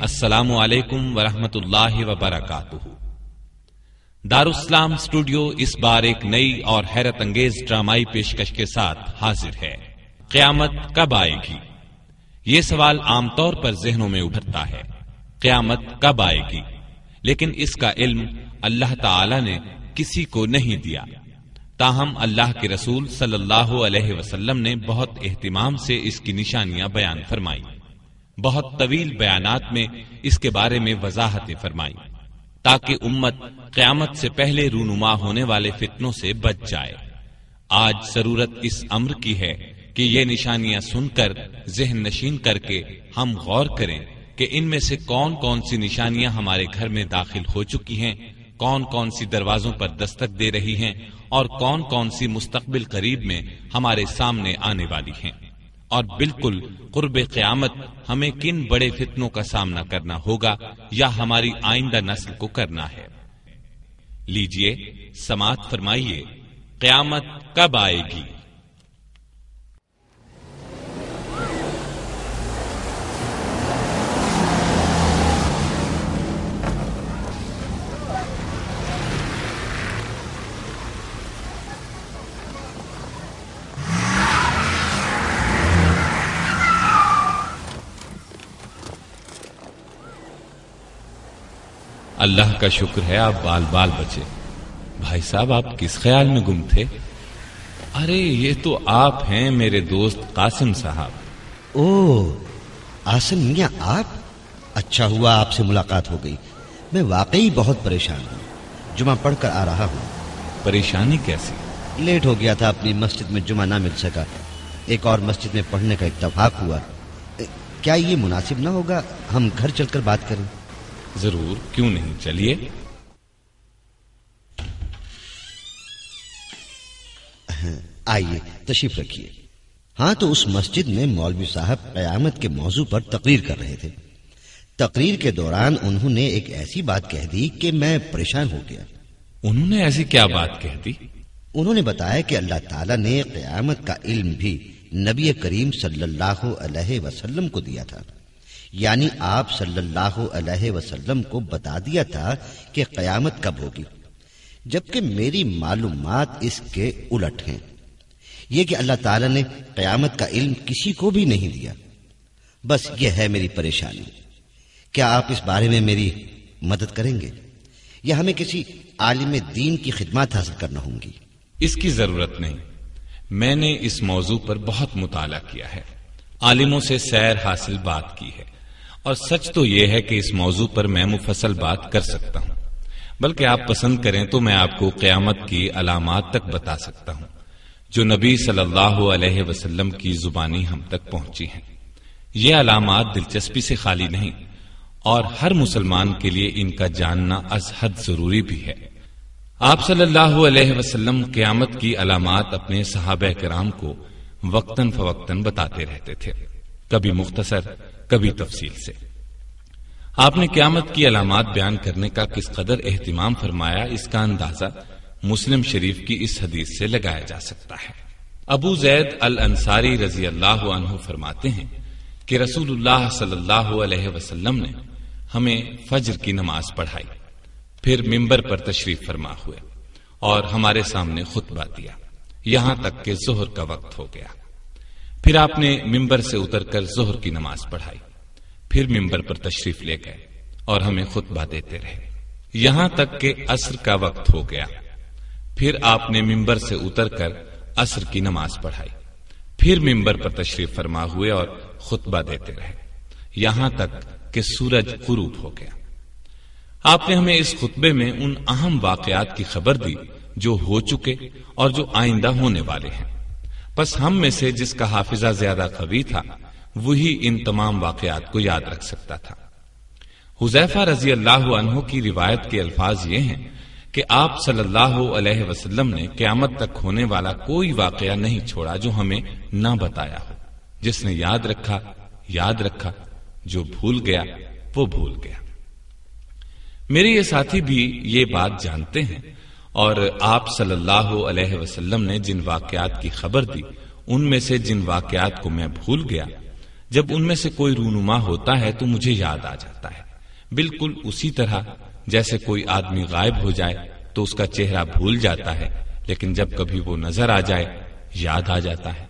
السلام علیکم ورحمۃ اللہ وبرکاتہ۔ دارالاسلام اسٹوڈیو اس بار ایک نئی اور حیرت انگیز ڈرامائی پیشکش کے ساتھ حاضر ہے۔ قیامت کب آئے گی؟ یہ سوال عام طور پر ذہنوں میں ابھرتا ہے۔ قیامت کب آئے گی؟ لیکن اس کا علم اللہ تعالی نے کسی کو نہیں دیا۔ تاہم اللہ کے رسول صلی اللہ علیہ وسلم نے بہت اہتمام سے اس کی نشانیاں بیان فرمائی بہت طویل بیانات میں اس کے بارے میں وضاحتیں فرمائی تاکہ امت قیامت سے پہلے رونما ہونے والے فتنوں سے بچ جائے۔ آج ضرورت اس امر کی ہے کہ یہ نشانیاں سن کر، ذہن نشین کر کے ہم غور کریں کہ ان میں سے کون کون سی نشانیاں ہمارے گھر میں داخل ہو چکی ہیں، کون کون سی دروازوں پر دستک دے رہی ہیں اور کون کون سی مستقبل قریب میں ہمارے سامنے آنے والی ہیں۔ اور بالکل قرب قیامت ہمیں کن بڑے فتنوں کا سامنا کرنا ہوگا یا ہماری آئندہ نسل کو کرنا ہے۔ لیجیے، سماعت فرمائیے، قیامت کب آئے گی؟ اللہ کا شکر ہے آپ بال بال بچے۔ بھائی صاحب آپ کس خیال میں گم تھے؟ ارے یہ تو آپ ہیں میرے دوست قاسم صاحب۔ او آسم میاں آپ؟ اچھا ہوا آپ سے ملاقات ہو گئی۔ میں واقعی بہت پریشان ہوں۔ جمعہ پڑھ کر آ رہا ہوں۔ پریشانی کیسی؟ لیٹ ہو گیا تھا اپنی مسجد میں جمعہ نہ مل سکا۔ ایک اور مسجد میں پڑھنے کا اتفاق ہوا۔ کیا یہ مناسب نہ ہوگا؟ ہم گھر چل کر بات کریں۔ ضرور کیوں نہیں؟ چلیے۔ آئیے تشریف رکھیے۔ ہاں تو اس مسجد میں مولوی صاحب قیامت کے موضوع پر تقریر کر رہے تھے۔ تقریر کے دوران انہوں نے ایک ایسی بات کہہ دی کہ میں پریشان ہو گیا۔ انہوں نے ایسی کیا بات کہہ دی؟ انہوں نے بتایا کہ اللہ تعالیٰ نے قیامت کا علم بھی نبی کریم صلی اللہ علیہ وسلم کو دیا تھا۔ یعنی آپ صلی اللہ علیہ وسلم کو بتا دیا تھا کہ قیامت کب ہوگی، جبکہ میری معلومات اس کے الٹ ہیں۔ یہ کہ اللہ تعالی نے قیامت کا علم کسی کو بھی نہیں دیا۔ بس یہ ہے میری پریشانی۔ کیا آپ اس بارے میں میری مدد کریں گے؟ یا ہمیں کسی عالم دین کی خدمات حاصل کرنا ہوں گی؟ اس کی ضرورت نہیں۔ میں نے اس موضوع پر بہت مطالعہ کیا ہے۔ عالموں سے سیر حاصل بات کی ہے۔ اور سچ تو یہ ہے کہ اس موضوع پر میں مفصل بات کر سکتا ہوں۔ بلکہ آپ پسند کریں تو میں آپ کو قیامت کی علامات تک بتا سکتا ہوں، جو نبی صلی اللہ علیہ وسلم کی زبانی ہم تک پہنچی ہیں۔ یہ علامات دلچسپی سے خالی نہیں، اور ہر مسلمان کے لیے ان کا جاننا از حد ضروری بھی ہے۔ آپ صلی اللہ علیہ وسلم قیامت کی علامات اپنے صحابہ کرام کو وقتاً فوقتاً بتاتے رہتے تھے۔ کبھی مختصر کبھی تفصیل سے۔ آپ نے قیامت کی علامات بیان کرنے کا کس قدر اہتمام فرمایا، اس کا اندازہ مسلم شریف کی اس حدیث سے لگایا جا سکتا ہے۔ ابو زید الانصاری رضی اللہ عنہ فرماتے ہیں کہ رسول اللہ صلی اللہ علیہ وسلم نے ہمیں فجر کی نماز پڑھائی، پھر ممبر پر تشریف فرما ہوئے اور ہمارے سامنے خطبہ دیا۔ یہاں تک کہ ظہر کا وقت ہو گیا۔ پھر آپ نے ممبر سے اتر کر ظہر کی نماز پڑھائی۔ پھر ممبر پر تشریف لے گئے اور ہمیں خطبہ دیتے رہے۔ یہاں تک کہ عصر کا وقت ہو گیا۔ پھر آپ نے ممبر سے اتر کر عصر کی نماز پڑھائی۔ پھر ممبر پر تشریف فرما ہوئے اور خطبہ دیتے رہے۔ یہاں تک کہ سورج غروب ہو گیا۔ آپ نے ہمیں اس خطبے میں ان اہم واقعات کی خبر دی جو ہو چکے اور جو آئندہ ہونے والے ہیں۔ بس ہم میں سے جس کا حافظہ زیادہ قوی تھا، وہی ان تمام واقعات کو یاد رکھ سکتا تھا۔ حذیفہ رضی اللہ عنہ کی روایت کے الفاظ یہ ہیں کہ آپ صلی اللہ علیہ وسلم نے قیامت تک ہونے والا کوئی واقعہ نہیں چھوڑا جو ہمیں نہ بتایا ہو۔ جس نے یاد رکھا یاد رکھا، جو بھول گیا، وہ بھول گیا۔ میرے یہ ساتھی بھی یہ بات جانتے ہیں اور آپ صلی اللہ علیہ وسلم نے جن واقعات کی خبر دی، ان میں سے جن واقعات کو میں بھول گیا، جب ان میں سے کوئی رونما ہوتا ہے تو مجھے یاد آ جاتا ہے۔ بالکل اسی طرح جیسے کوئی آدمی غائب ہو جائے تو اس کا چہرہ بھول جاتا ہے، لیکن جب کبھی وہ نظر آ جائے، یاد آ جاتا ہے۔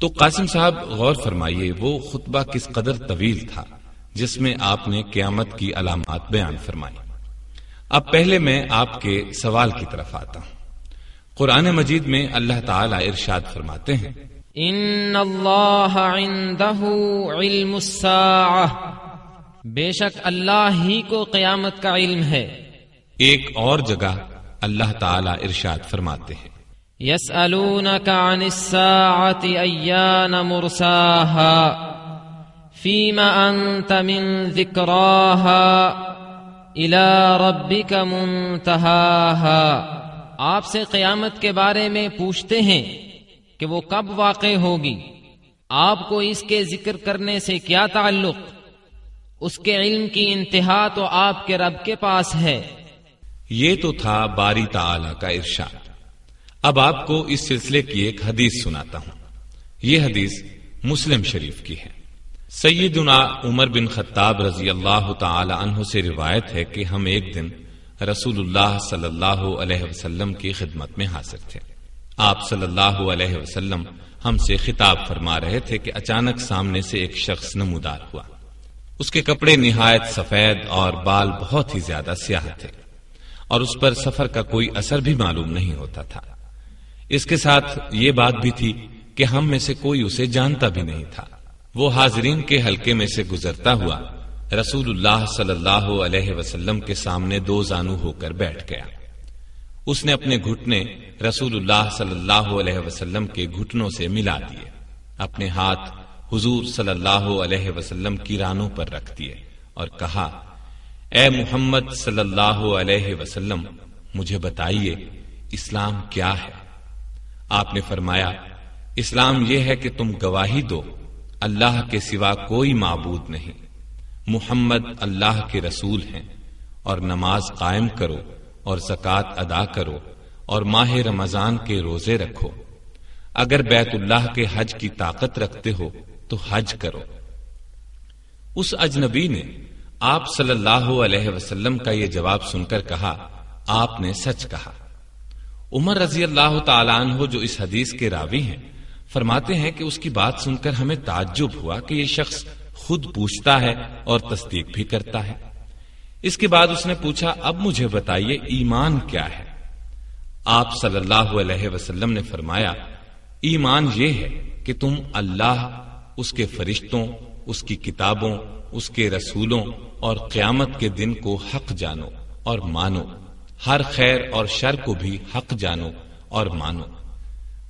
تو قاسم صاحب، غور فرمائیے، وہ خطبہ کس قدر طویل تھا، جس میں آپ نے قیامت کی علامات بیان فرمائی۔ اب پہلے میں آپ کے سوال کی طرف آتا ہوں۔ قرآن مجید میں اللہ تعالی ارشاد فرماتے ہیں۔ ان اللہ علم بے شک اللہ ہی کو قیامت کا علم ہے۔ ایک اور جگہ اللہ تعالی ارشاد فرماتے ہیں۔ یس عن الساعة ایان مرساها۔ فيما انت من ذکراها الى ربك منتهاها آپ سے قیامت کے بارے میں پوچھتے ہیں کہ وہ کب واقع ہوگی۔ آپ کو اس کے ذکر کرنے سے کیا تعلق؟ اس کے علم کی انتہا تو آپ کے رب کے پاس ہے۔ یہ تو تھا باری تعالی کا ارشاد۔ اب آپ کو اس سلسلے کی ایک حدیث سناتا ہوں۔ یہ حدیث مسلم شریف کی ہے۔ سیدنا عمر بن خطاب رضی اللہ تعالی عنہ سے روایت ہے کہ ہم ایک دن رسول اللہ صلی اللہ علیہ وسلم کی خدمت میں حاضر تھے۔ آپ صلی اللہ علیہ وسلم ہم سے خطاب فرما رہے تھے کہ اچانک سامنے سے ایک شخص نمودار ہوا۔ اس کے کپڑے نہایت سفید اور بال بہت ہی زیادہ سیاہ تھے اور اس پر سفر کا کوئی اثر بھی معلوم نہیں ہوتا تھا۔ اس کے ساتھ یہ بات بھی تھی کہ ہم میں سے کوئی اسے جانتا بھی نہیں تھا۔ وہ حاضرین کے حلقے میں سے گزرتا ہوا رسول اللہ صلی اللہ علیہ وسلم کے سامنے دو زانو ہو کر بیٹھ گیا۔ اس نے اپنے گھٹنے رسول اللہ صلی اللہ علیہ وسلم کے گھٹنوں سے ملا دیے۔ اپنے ہاتھ حضور صلی اللہ علیہ وسلم کی رانوں پر رکھ دیے اور کہا، اے محمد صلی اللہ علیہ وسلم، مجھے بتائیے، اسلام کیا ہے؟ آپ نے فرمایا، اسلام یہ ہے کہ تم گواہی دو اللہ کے سوا کوئی معبود نہیں۔ محمد اللہ کے رسول ہیں اور نماز قائم کرو اور زکوٰۃ ادا کرو اور ماہ رمضان کے روزے رکھو۔ اگر بیت اللہ کے حج کی طاقت رکھتے ہو تو حج کرو۔ اس اجنبی نے آپ صلی اللہ علیہ وسلم کا یہ جواب سن کر کہا، آپ نے سچ کہا۔ عمر رضی اللہ تعالیٰ عنہ جو اس حدیث کے راوی ہیں فرماتے ہیں کہ اس کی بات سن کر ہمیں تعجب ہوا کہ یہ شخص خود پوچھتا ہے اور تصدیق بھی کرتا ہے۔ اس کے بعد اس نے پوچھا، اب مجھے بتائیے ایمان کیا ہے؟ آپ صلی اللہ علیہ وسلم نے فرمایا، ایمان یہ ہے کہ تم اللہ، اس کے فرشتوں، اس کی کتابوں، اس کے رسولوں اور قیامت کے دن کو حق جانو اور مانو۔ ہر خیر اور شر کو بھی حق جانو اور مانو۔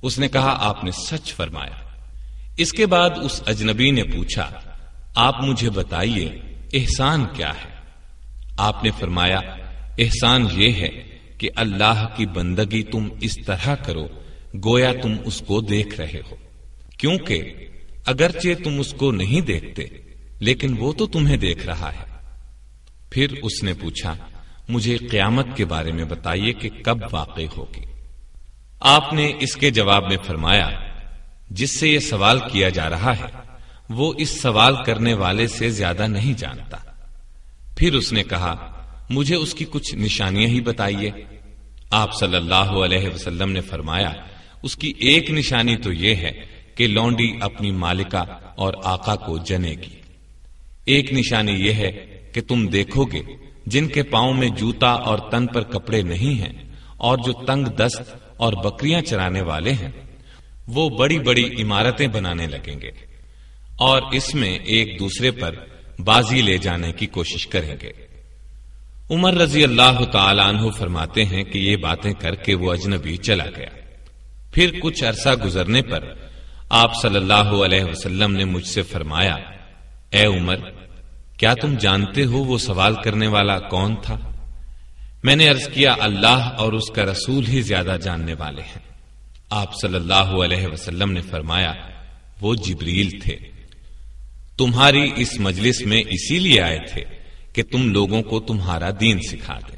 اس نے کہا، آپ نے سچ فرمایا۔ اس کے بعد اس اجنبی نے پوچھا، آپ مجھے بتائیے، احسان کیا ہے؟ آپ نے فرمایا، احسان یہ ہے کہ اللہ کی بندگی تم اس طرح کرو، گویا تم اس کو دیکھ رہے ہو۔ کیونکہ اگرچہ تم اس کو نہیں دیکھتے، لیکن وہ تو تمہیں دیکھ رہا ہے۔ پھر اس نے پوچھا، مجھے قیامت کے بارے میں بتائیے کہ کب واقع ہوگی۔ آپ نے اس کے جواب میں فرمایا، جس سے یہ سوال کیا جا رہا ہے، وہ اس سوال کرنے والے سے زیادہ نہیں جانتا۔ پھر اس نے کہا، مجھے اس کی کچھ نشانیاں ہی بتائیے۔ آپ صلی اللہ علیہ وسلم نے فرمایا، اس کی ایک نشانی تو یہ ہے کہ لونڈی اپنی مالکہ اور آقا کو جنے گی۔ ایک نشانی یہ ہے کہ تم دیکھو گے، جن کے پاؤں میں جوتا اور تن پر کپڑے نہیں ہیں، اور جو تنگ دست اور بکریاں چرانے والے ہیں۔ وہ بڑی بڑی عمارتیں بنانے لگیں گے اور اس میں ایک دوسرے پر بازی لے جانے کی کوشش کریں گے۔ عمر رضی اللہ تعالی عنہ فرماتے ہیں کہ یہ باتیں کر کے وہ اجنبی چلا گیا۔ پھر کچھ عرصہ گزرنے پر آپ صلی اللہ علیہ وسلم نے مجھ سے فرمایا، اے عمر، کیا تم جانتے ہو وہ سوال کرنے والا کون تھا؟ میں نے ارض کیا، اللہ اور اس کا رسول ہی زیادہ جاننے والے ہیں۔ آپ صلی اللہ علیہ وسلم نے فرمایا، وہ جبریل تھے۔ تمہاری اس مجلس میں اسی لیے آئے تھے کہ تم لوگوں کو تمہارا دین سکھا دے۔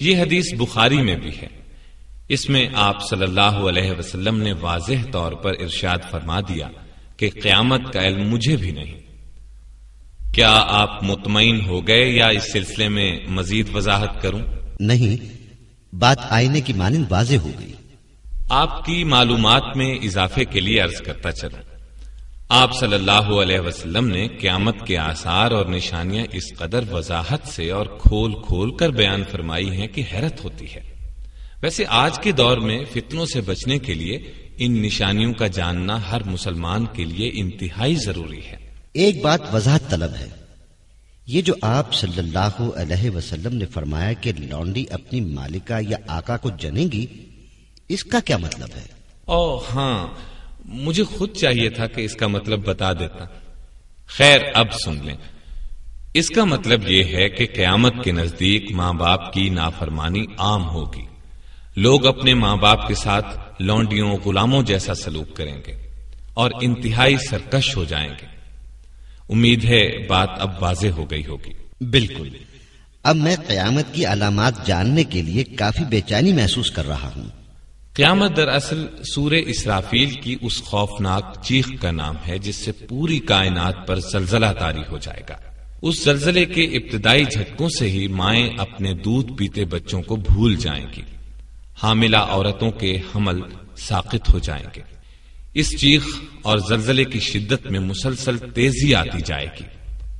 یہ حدیث بخاری میں بھی ہے۔ اس میں آپ صلی اللہ علیہ وسلم نے واضح طور پر ارشاد فرما دیا کہ قیامت کا علم مجھے بھی نہیں۔ کیا آپ مطمئن ہو گئے یا اس سلسلے میں مزید وضاحت کروں؟ نہیں بات آئینے کی مانند واضح ہو گئی۔ آپ کی معلومات میں اضافے کے لیے عرض کرتا چلوں۔ آپ صلی اللہ علیہ وسلم نے قیامت کے آثار اور نشانیاں اس قدر وضاحت سے اور کھول کھول کر بیان فرمائی ہیں کہ حیرت ہوتی ہے۔ ویسے آج کے دور میں فتنوں سے بچنے کے لیے ان نشانیوں کا جاننا ہر مسلمان کے لیے انتہائی ضروری ہے۔ ایک بات وضاحت طلب ہے۔ یہ جو آپ صلی اللہ علیہ وسلم نے فرمایا کہ لونڈی اپنی مالکہ یا آقا کو جنے گی، اس کا کیا مطلب ہے؟ او ہاں مجھے خود چاہیے تھا کہ اس کا مطلب بتا دیتا۔ خیر، اب سن لیں۔ اس کا مطلب یہ ہے کہ قیامت کے نزدیک ماں باپ کی نافرمانی عام ہوگی۔ لوگ اپنے ماں باپ کے ساتھ لونڈیوں، غلاموں جیسا سلوک کریں گے اور انتہائی سرکش ہو جائیں گے۔ امید ہے بات اب واضح ہو گئی ہوگی۔ بالکل۔ اب میں قیامت کی علامات جاننے کے لیے کافی بے چینی محسوس کر رہا ہوں۔ قیامت دراصل سور اسرافیل کی اس خوفناک چیخ کا نام ہے جس سے پوری کائنات پر زلزلہ تاری ہو جائے گا۔ اس زلزلے کے ابتدائی جھٹکوں سے ہی مائیں اپنے دودھ پیتے بچوں کو بھول جائیں گی۔ حاملہ عورتوں کے حمل ساقت ہو جائیں گے۔ اس چیخ اور زلزلے کی شدت میں مسلسل تیزی آتی جائے گی۔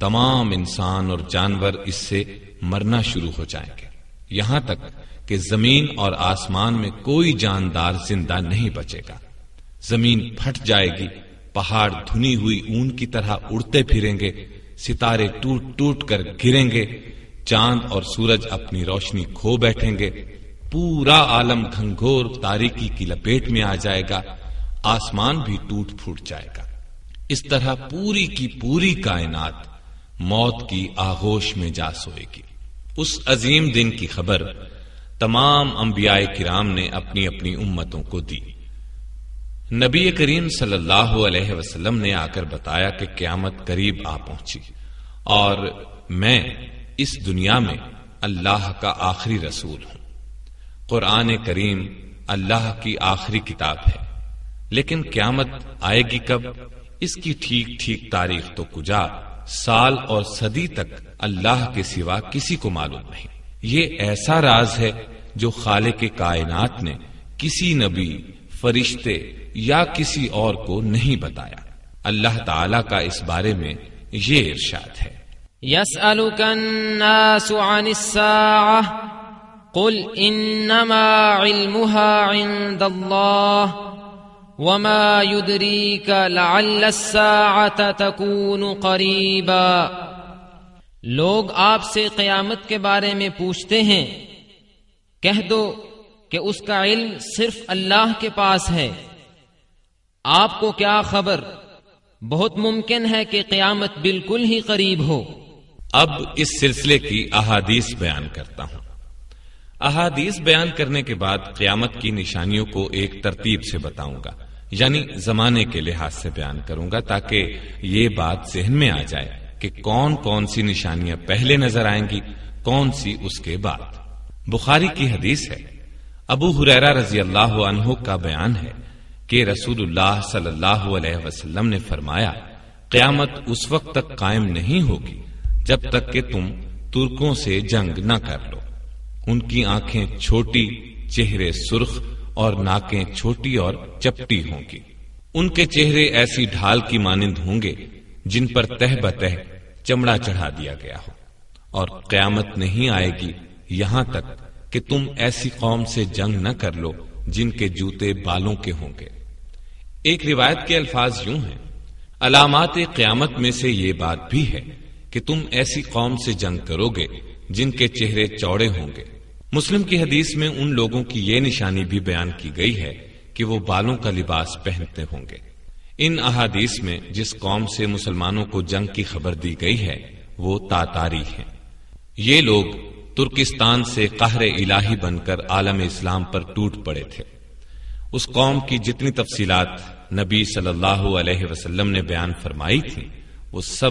تمام انسان اور جانور اس سے مرنا شروع ہو جائیں گے۔ یہاں تک کہ زمین اور آسمان میں کوئی جاندار زندہ نہیں بچے گا۔ زمین پھٹ جائے گی، پہاڑ دھنی ہوئی اون کی طرح اڑتے پھریں گے، ستارے ٹوٹ ٹوٹ کر گریں گے، چاند اور سورج اپنی روشنی کھو بیٹھیں گے، پورا عالم گھنگور تاریکی کی لپیٹ میں آ جائے گا۔ آسمان بھی ٹوٹ پھوٹ جائے گا۔ اس طرح پوری کی پوری کائنات موت کی آغوش میں جا سوئے گی۔ اس عظیم دن کی خبر تمام انبیاء کرام نے اپنی اپنی امتوں کو دی۔ نبی کریم صلی اللہ علیہ وسلم نے آ کر بتایا کہ قیامت قریب آ پہنچی اور میں اس دنیا میں اللہ کا آخری رسول ہوں۔ قرآن کریم اللہ کی آخری کتاب ہے۔ لیکن قیامت آئے گی کب؟ اس کی ٹھیک ٹھیک تاریخ تو کجا، سال اور صدی تک اللہ کے سوا کسی کو معلوم نہیں۔ یہ ایسا راز ہے جو خالق کائنات نے کسی نبی، فرشتے یا کسی اور کو نہیں بتایا۔ اللہ تعالی کا اس بارے میں یہ ارشاد ہے۔ يسألك الناس عن الساعة، قل إنما علمها عند الله وما يدريك لعل الساعة تكون قريبا لوگ آپ سے قیامت کے بارے میں پوچھتے ہیں، کہہ دو کہ اس کا علم صرف اللہ کے پاس ہے۔ آپ کو کیا خبر؟ بہت ممکن ہے کہ قیامت بالکل ہی قریب ہو۔ اب اس سلسلے کی احادیث بیان کرتا ہوں۔ احادیث بیان کرنے کے بعد قیامت کی نشانیوں کو ایک ترتیب سے بتاؤں گا۔ یعنی زمانے کے لحاظ سے بیان کروں گا تاکہ یہ بات ذہن میں آ جائے کہ کون کون سی نشانیاں پہلے نظر آئیں گی، کون سی اس کے بعد۔ بخاری کی حدیث ہے، ابو حریرا رضی اللہ عنہ کا بیان ہے کہ رسول اللہ صلی اللہ علیہ وسلم نے فرمایا، قیامت اس وقت تک قائم نہیں ہوگی جب تک کہ تم ترکوں سے جنگ نہ کر لو۔ ان کی آنکھیں چھوٹی، چہرے سرخ اور ناکیں چھوٹی اور چپٹی ہوں گی۔ ان کے چہرے ایسی ڈھال کی مانند ہوں گے جن پر تہ بتہ چمڑا چڑھا دیا گیا ہو۔ اور قیامت نہیں آئے گی یہاں تک کہ تم ایسی قوم سے جنگ نہ کر لو جن کے جوتے بالوں کے ہوں گے۔ ایک روایت کے الفاظ یوں ہیں۔ علامات قیامت میں سے یہ بات بھی ہے کہ تم ایسی قوم سے جنگ کرو گے جن کے چہرے چوڑے ہوں گے۔ مسلم کی حدیث میں ان لوگوں کی یہ نشانی بھی بیان کی گئی ہے کہ وہ بالوں کا لباس پہنتے ہوں گے۔ ان احادیث میں جس قوم سے مسلمانوں کو جنگ کی خبر دی گئی ہے، وہ تاتاری ہیں۔ یہ لوگ ترکستان سے قہر الہی بن کر عالم اسلام پر ٹوٹ پڑے تھے۔ اس قوم کی جتنی تفصیلات نبی صلی اللہ علیہ وسلم نے بیان فرمائی تھی، وہ سب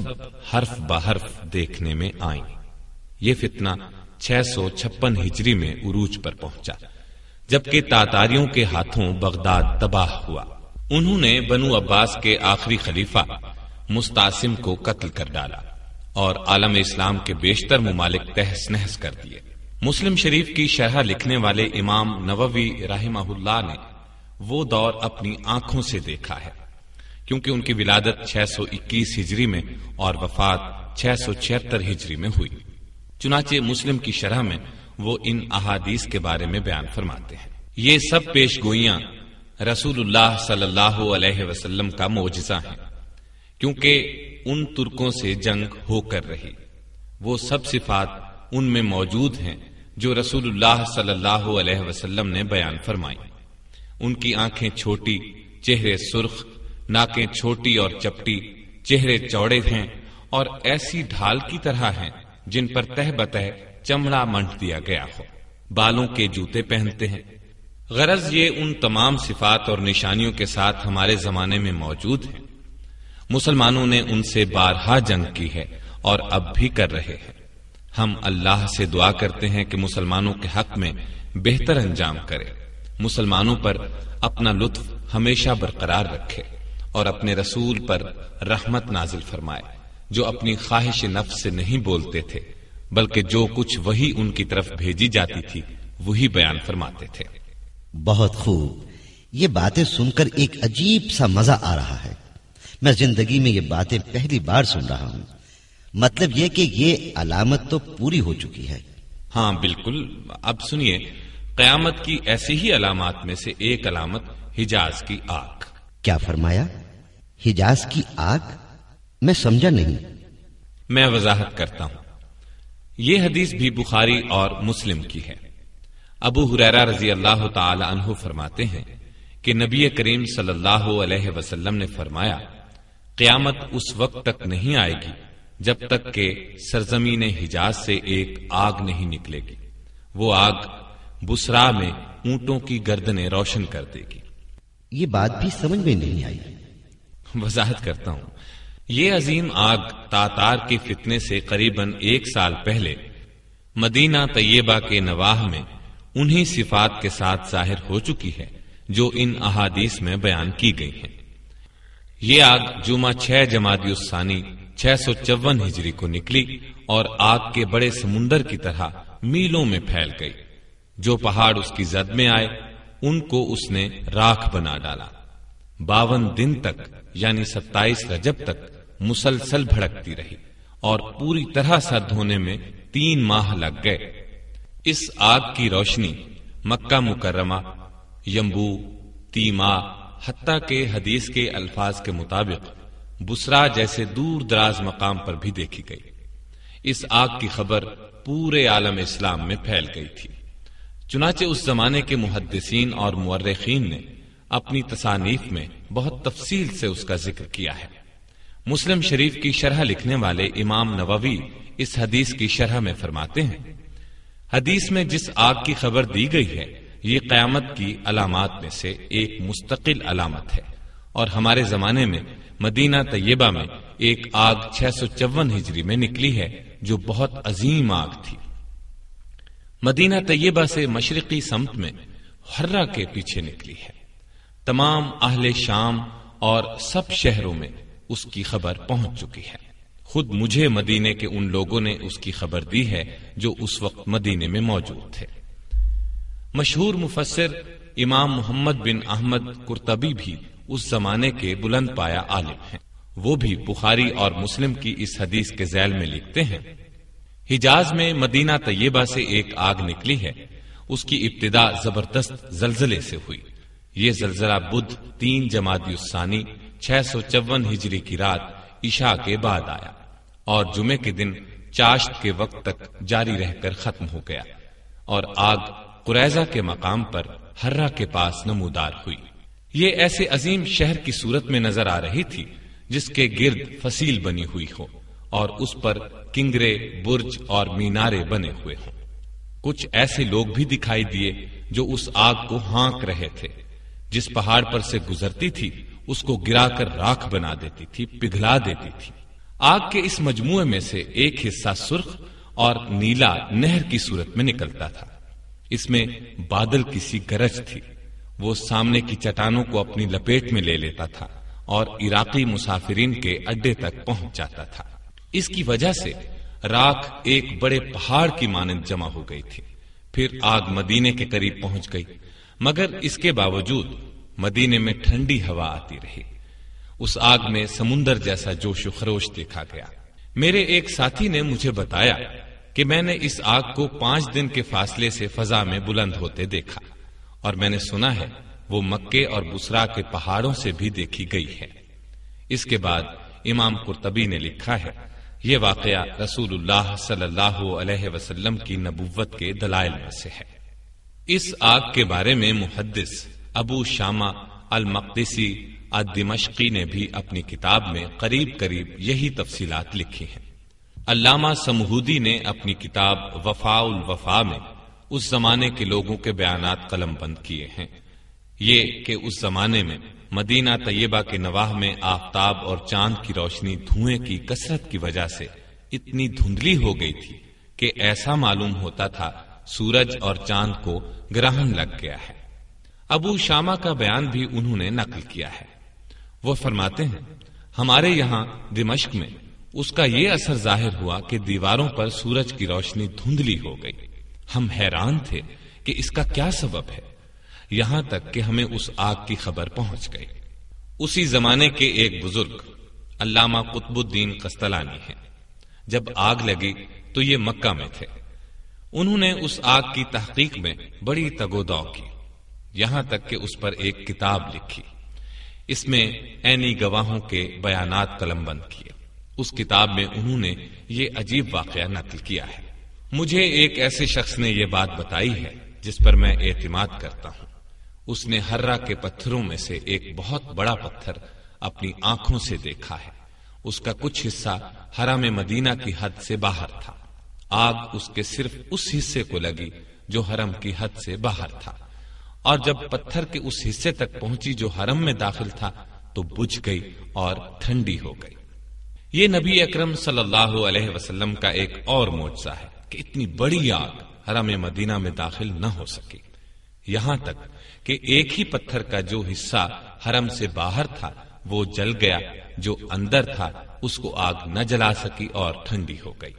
حرف بحرف دیکھنے میں آئیں۔ یہ فتنہ چھ سو چھپن ہجری میں عروج پر پہنچا، جبکہ تاتاریوں کے ہاتھوں بغداد تباہ ہوا۔ انہوں نے بنو عباس کے آخری خلیفہ مستاسم کو قتل کر ڈالا اور عالم اسلام کے بیشتر ممالک تہس نہس کر دیے۔ مسلم شریف کی شرح لکھنے والے امام نووی رحمہ اللہ نے وہ دور اپنی آنکھوں سے دیکھا ہے، کیونکہ ان کی ولادت چھ سو اکیس ہجری میں اور وفات چھ سو چھتر ہجری میں ہوئی۔ چنانچہ مسلم کی شرح میں وہ ان احادیث کے بارے میں بیان فرماتے ہیں۔ یہ سب پیش گوئیاں رسول اللہ صلی اللہ علیہ وسلم کا معجزہ ہیں۔ کیونکہ ان ترکوں سے جنگ ہو کر رہی۔ وہ سب صفات ان میں موجود ہیں جو رسول اللہ صلی اللہ علیہ وسلم نے بیان فرمائی۔ ان کی آنکھیں چھوٹی، چہرے سرخ، ناکیں چھوٹی اور چپٹی، چہرے چوڑے ہیں اور ایسی ڈھال کی طرح ہیں جن پر تہ بتہ چمڑا منٹ دیا گیا ہو۔ بالوں کے جوتے پہنتے ہیں۔ غرض یہ ان تمام صفات اور نشانیوں کے ساتھ ہمارے زمانے میں موجود ہیں۔ مسلمانوں نے ان سے بارہا جنگ کی ہے اور اب بھی کر رہے ہیں۔ ہم اللہ سے دعا کرتے ہیں کہ مسلمانوں کے حق میں بہتر انجام کرے۔ مسلمانوں پر اپنا لطف ہمیشہ برقرار رکھے اور اپنے رسول پر رحمت نازل فرمائے۔ جو اپنی خواہش نفس سے نہیں بولتے تھے بلکہ جو کچھ وہی ان کی طرف بھیجی جاتی تھی وہی بیان فرماتے تھے۔ بہت خوب۔ یہ باتیں سن کر ایک عجیب سا مزہ آ رہا ہے۔ میں زندگی میں یہ باتیں پہلی بار سن رہا ہوں۔ مطلب یہ کہ یہ علامت تو پوری ہو چکی ہے۔ ہاں بالکل۔ اب سنیے قیامت کی ایسی ہی علامات میں سے ایک علامت حجاز کی آگ۔ کیا فرمایا؟ حجاز کی آگ؟ میں سمجھا نہیں۔ میں وضاحت کرتا ہوں۔ یہ حدیث بھی بخاری اور مسلم کی ہے۔ ابو حریرا رضی اللہ تعالی عنہ فرماتے ہیں کہ نبی کریم صلی اللہ علیہ وسلم نے فرمایا قیامت اس وقت تک نہیں آئے گی جب تک کہ سرزمین حجاز سے ایک آگ نہیں نکلے گی۔ وہ آگ بسرا میں اونٹوں کی گردنیں روشن کر دے گی۔ یہ بات بھی سمجھ میں نہیں آئی۔ وضاحت کرتا ہوں۔ یہ عظیم آگ تاتار کے فتنے سے قریب ایک سال پہلے مدینہ طیبہ کے نواح میں انہی صفات کے ساتھ ظاہر ہو چکی ہے، جو ان احادیث میں بیان کی گئی ہیں۔ یہ آگ جمعہ چھ جمادی الثانی چھ سو چون ہجری کو نکلی اور آگ کے بڑے سمندر کی طرح میلوں میں پھیل گئی۔ جو پہاڑ اس کی زد میں آئے، ان کو اس نے راکھ بنا ڈالا۔ باون دن تک یعنی ستائیس رجب تک مسلسل بھڑکتی رہی اور پوری طرح سرد ہونے میں تین ماہ لگ گئے۔ اس آگ کی روشنی مکہ مکرمہ، یمبو، تیما، حتیٰ کے حدیث کے الفاظ کے مطابق بسرا جیسے دور دراز مقام پر بھی دیکھی گئی۔ اس آگ کی خبر پورے عالم اسلام میں پھیل گئی تھی۔ چنانچہ اس زمانے کے محدثین اور مورخین نے اپنی تصانیف میں بہت تفصیل سے اس کا ذکر کیا ہے۔ مسلم شریف کی شرح لکھنے والے امام نووی اس حدیث کی شرح میں فرماتے ہیں۔ حدیث میں جس آگ کی خبر دی گئی ہے، یہ قیامت کی علامات میں سے ایک مستقل علامت ہے۔ اور ہمارے زمانے میں مدینہ طیبہ میں ایک آگ چھ سو چون ہجری میں نکلی ہے، جو بہت عظیم آگ تھی۔ مدینہ طیبہ سے مشرقی سمت میں ہررا کے پیچھے نکلی ہے۔ تمام اہل شام اور سب شہروں میں اس کی خبر پہنچ چکی ہے۔ خود مجھے مدینے کے ان لوگوں نے اس کی خبر دی ہے جو اس وقت مدینے میں موجود تھے۔ مشہور مفسر امام محمد بن احمد کرتبی بھی اس زمانے کے بلند پایا عالم ہیں۔ وہ بھی بخاری اور مسلم کی اس حدیث کے ذیل میں لکھتے ہیں۔ حجاز میں مدینہ طیبہ سے ایک آگ نکلی ہے۔ اس کی ابتدا زبردست زلزلے سے ہوئی۔ یہ زلزلہ بدھ تین جمادی الثانی چھ سو چون ہجری کی رات عشاء کے بعد آیا اور جمعے کے دن چاشت کے وقت تک جاری رہ کر ختم ہو گیا اور آگ قریضہ کے مقام پر ہررا کے پاس نمودار ہوئی۔ یہ ایسے عظیم شہر کی صورت میں نظر آ رہی تھی جس کے گرد فصیل بنی ہوئی ہو اور اس پر کنگرے، برج اور مینارے بنے ہوئے ہوں۔ کچھ ایسے لوگ بھی دکھائی دیے جو اس آگ کو ہانک رہے تھے، جس پہاڑ پر سے گزرتی تھی اس کو گرا کر راکھ بنا دیتی تھی، پگھلا دیتی تھی۔ آگ کے اس مجموعے میں سے ایک حصہ سرخ اور نیلا نہر کی صورت میں نکلتا تھا۔ اس میں بادل کسی گرج تھی۔ وہ سامنے کی چٹانوں کو اپنی لپیٹ میں لے لیتا تھا اور عراقی مسافرین کے اڈے تک پہنچ جاتا تھا۔ اس کی وجہ سے راکھ ایک بڑے پہاڑ کی مانند جمع ہو گئی تھی۔ پھر آگ مدینے کے قریب پہنچ گئی۔ مگر اس کے باوجود مدینے میں ٹھنڈی ہوا آتی رہی۔ اس آگ میں سمندر جیسا جوش و خروش دیکھا گیا۔ میرے ایک ساتھی نے مجھے بتایا کہ میں نے اس آگ کو پانچ دن کے فاصلے سے فضا میں بلند ہوتے دیکھا اور میں نے سنا ہے وہ مکے اور بسرا کے پہاڑوں سے بھی دیکھی گئی ہے۔ اس کے بعد امام قرطبی نے لکھا ہے، یہ واقعہ رسول اللہ صلی اللہ علیہ وسلم کی نبوت کے دلائل میں سے ہے۔ اس آگ کے بارے میں محدث ابو شامہ المقدسی الدمشقی نے بھی اپنی کتاب میں قریب قریب یہی تفصیلات لکھی ہیں۔ علامہ سمہودی نے اپنی کتاب وفا الوفا میں اس زمانے کے لوگوں کے بیانات قلم بند کیے ہیں۔ یہ کہ اس زمانے میں مدینہ طیبہ کے نواح میں آفتاب اور چاند کی روشنی دھوئیں کی کثرت کی وجہ سے اتنی دھندلی ہو گئی تھی کہ ایسا معلوم ہوتا تھا سورج اور چاند کو گرہن لگ گیا ہے۔ ابو شامہ کا بیان بھی انہوں نے نقل کیا ہے۔ وہ فرماتے ہیں، ہمارے یہاں دمشق میں اس کا یہ اثر ظاہر ہوا کہ دیواروں پر سورج کی روشنی دھندلی ہو گئی۔ ہم حیران تھے کہ اس کا کیا سبب ہے۔ یہاں تک کہ ہمیں اس آگ کی خبر پہنچ گئی۔ اسی زمانے کے ایک بزرگ، علامہ قطب الدین قسطلانی ہے جب آگ لگی تو یہ مکہ میں تھے۔ انہوں نے اس آگ کی تحقیق میں بڑی تگودو کی۔ یہاں تک کہ اس پر ایک کتاب لکھی۔ اس میں اینی گواہوں کے بیانات قلم بند کیے۔ اس کتاب میں انہوں نے یہ عجیب واقعہ نقل کیا ہے۔ مجھے ایک ایسے شخص نے یہ بات بتائی ہے جس پر میں اعتماد کرتا ہوں۔ اس نے ہررا کے پتھروں میں سے ایک بہت بڑا پتھر اپنی آنکھوں سے دیکھا ہے۔ اس کا کچھ حصہ حرم مدینہ کی حد سے باہر تھا۔ آگ اس کے صرف اس حصے کو لگی جو حرم کی حد سے باہر تھا۔ اور جب پتھر کے اس حصے تک پہنچی جو حرم میں داخل تھا، تو بجھ گئی اور ٹھنڈی ہو گئی۔ یہ نبی اکرم صلی اللہ علیہ وسلم کا ایک اور معجزہ ہے کہ اتنی بڑی آگ حرم مدینہ میں داخل نہ ہو سکی۔ یہاں تک کہ ایک ہی پتھر کا جو حصہ حرم سے باہر تھا، وہ جل گیا، جو اندر تھا، اس کو آگ نہ جلا سکی اور ٹھنڈی ہو گئی۔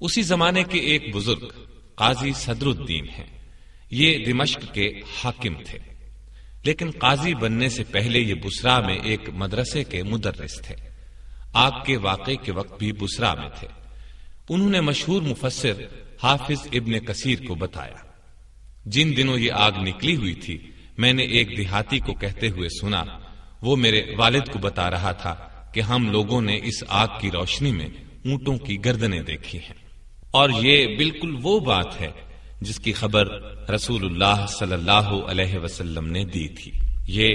اسی زمانے کے ایک بزرگ، قاضی صدر الدین ہیں۔ یہ دمشق کے حاکم تھے۔ لیکن قاضی بننے سے پہلے یہ بسرا میں ایک مدرسے کے مدرس تھے۔ آگ کے واقعے کے وقت بھی بسرا میں تھے۔ انہوں نے مشہور مفسر حافظ ابن کثیر کو بتایا، جن دنوں یہ آگ نکلی ہوئی تھی، میں نے ایک دیہاتی کو کہتے ہوئے سنا، وہ میرے والد کو بتا رہا تھا کہ ہم لوگوں نے اس آگ کی روشنی میں اونٹوں کی گردنیں دیکھی ہیں۔ اور یہ بالکل وہ بات ہے جس کی خبر رسول اللہ صلی اللہ علیہ وسلم نے دی تھی۔ یہ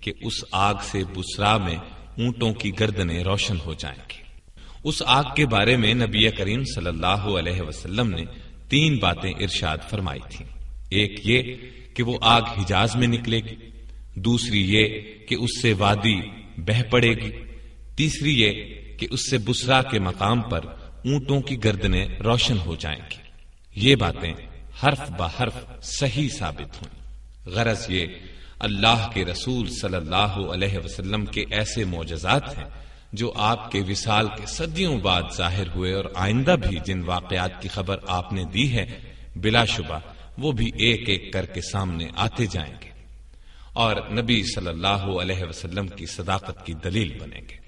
کہ اس آگ سے بسرا میں اونٹوں کی گردنیں روشن ہو جائیں گی۔ اس آگ کے بارے میں نبی کریم صلی اللہ علیہ وسلم نے تین باتیں ارشاد فرمائی تھی ایک یہ کہ وہ آگ حجاز میں نکلے گی۔ دوسری یہ کہ اس سے وادی بہ پڑے گی۔ تیسری یہ کہ اس سے بسرا کے مقام پر اونٹوں کی گردنیں روشن ہو جائیں گی۔ یہ باتیں حرف بحرف صحیح ثابت ہوئی۔ غرض یہ، اللہ کے رسول صلی اللہ علیہ وسلم کے ایسے معجزات ہیں جو آپ کے وصال کے صدیوں بعد ظاہر ہوئے اور آئندہ بھی جن واقعات کی خبر آپ نے دی ہے، بلا شبہ وہ بھی ایک ایک کر کے سامنے آتے جائیں گے اور نبی صلی اللہ علیہ وسلم کی صداقت کی دلیل بنیں گے۔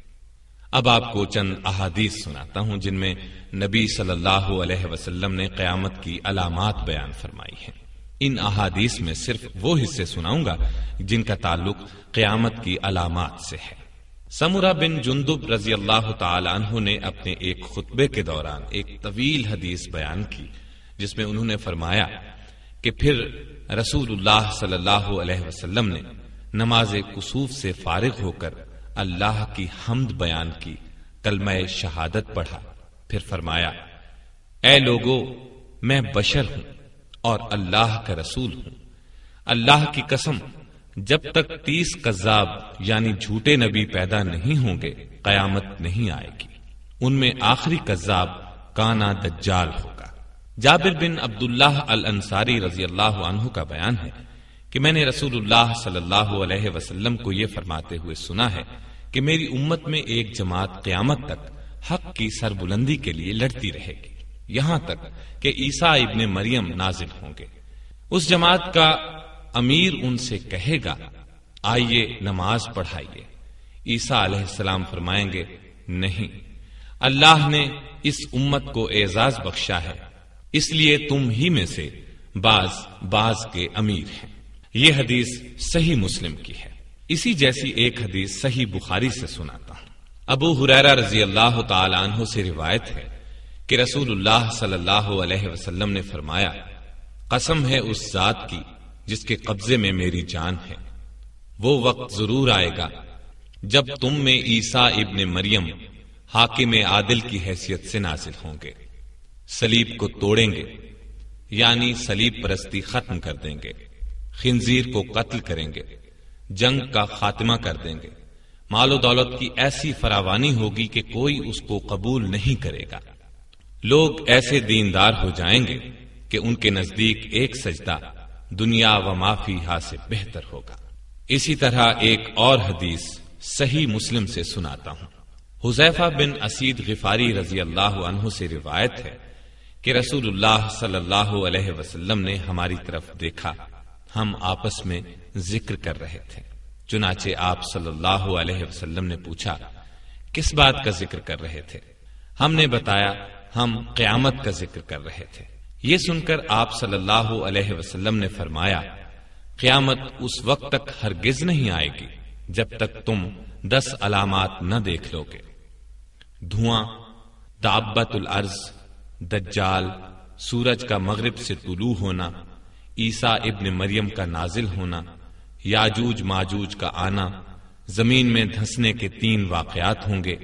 اب آپ کو چند احادیث سناتا ہوں جن میں نبی صلی اللہ علیہ وسلم نے قیامت کی علامات بیان فرمائی ہیں۔ ان احادیث میں صرف وہ حصے سناؤں گا جن کا تعلق قیامت کی علامات سے ہے۔ سمورہ بن جندب رضی اللہ تعالی عنہ نے اپنے ایک خطبے کے دوران ایک طویل حدیث بیان کی، جس میں انہوں نے فرمایا کہ پھر رسول اللہ صلی اللہ علیہ وسلم نے نماز کسوف سے فارغ ہو کر اللہ کی حمد بیان کی، کلمہ شہادت پڑھا۔ پھر فرمایا، اے لوگو، میں بشر ہوں اور اللہ کا رسول ہوں۔ اللہ کی قسم، جب تک تیس کذاب یعنی جھوٹے نبی پیدا نہیں ہوں گے، قیامت نہیں آئے گی۔ ان میں آخری کذاب کانا دجال ہوگا۔ جابر بن عبداللہ الانصاری رضی اللہ عنہ کا بیان ہے۔ کہ میں نے رسول اللہ صلی اللہ علیہ وسلم کو یہ فرماتے ہوئے سنا ہے کہ میری امت میں ایک جماعت قیامت تک حق کی سر بلندی کے لیے لڑتی رہے گی۔ یہاں تک کہ عیسیٰ ابن مریم نازل ہوں گے۔ اس جماعت کا امیر ان سے کہے گا، آئیے نماز پڑھائیے۔ عیسیٰ علیہ السلام فرمائیں گے، نہیں، اللہ نے اس امت کو اعزاز بخشا ہے، اس لیے تم ہی میں سے باز باز کے امیر ہیں۔ یہ حدیث صحیح مسلم کی ہے۔ اسی جیسی ایک حدیث صحیح بخاری سے سناتا ہوں۔ ابو حریرہ رضی اللہ تعالی عنہ سے روایت ہے کہ رسول اللہ صلی اللہ علیہ وسلم نے فرمایا، قسم ہے اس ذات کی جس کے قبضے میں میری جان ہے۔ وہ وقت ضرور آئے گا جب تم میں عیسیٰ ابن مریم حاکم عادل کی حیثیت سے نازل ہوں گے۔ سلیب کو توڑیں گے یعنی سلیب پرستی ختم کر دیں گے۔ خنزیر کو قتل کریں گے، جنگ کا خاتمہ کر دیں گے۔ مال و دولت کی ایسی فراوانی ہوگی کہ کوئی اس کو قبول نہیں کرے گا۔ لوگ ایسے دیندار ہو جائیں گے کہ ان کے نزدیک ایک سجدہ دنیا و معافی ہا سے بہتر ہوگا۔ اسی طرح ایک اور حدیث صحیح مسلم سے سناتا ہوں۔ حذیفہ بن اسید غفاری رضی اللہ عنہ سے روایت ہے کہ رسول اللہ صلی اللہ علیہ وسلم نے ہماری طرف دیکھا ہم آپس میں ذکر کر رہے تھے۔ چنانچہ آپ صلی اللہ علیہ وسلم نے پوچھا، کس بات کا ذکر کر رہے تھے؟ ہم نے بتایا، ہم قیامت کا ذکر کر رہے تھے۔ یہ سن کر آپ صلی اللہ علیہ وسلم نے فرمایا، قیامت اس وقت تک ہرگز نہیں آئے گی جب تک تم دس علامات نہ دیکھ لو گے۔ دھواں، دابت الارض دجال، سورج کا مغرب سے طلوع ہونا عیسیٰ ابن مریم کا نازل ہونا، یاجوج ماجوج کا آنا، زمین میں دھسنے کے تین واقعات ہوں گے،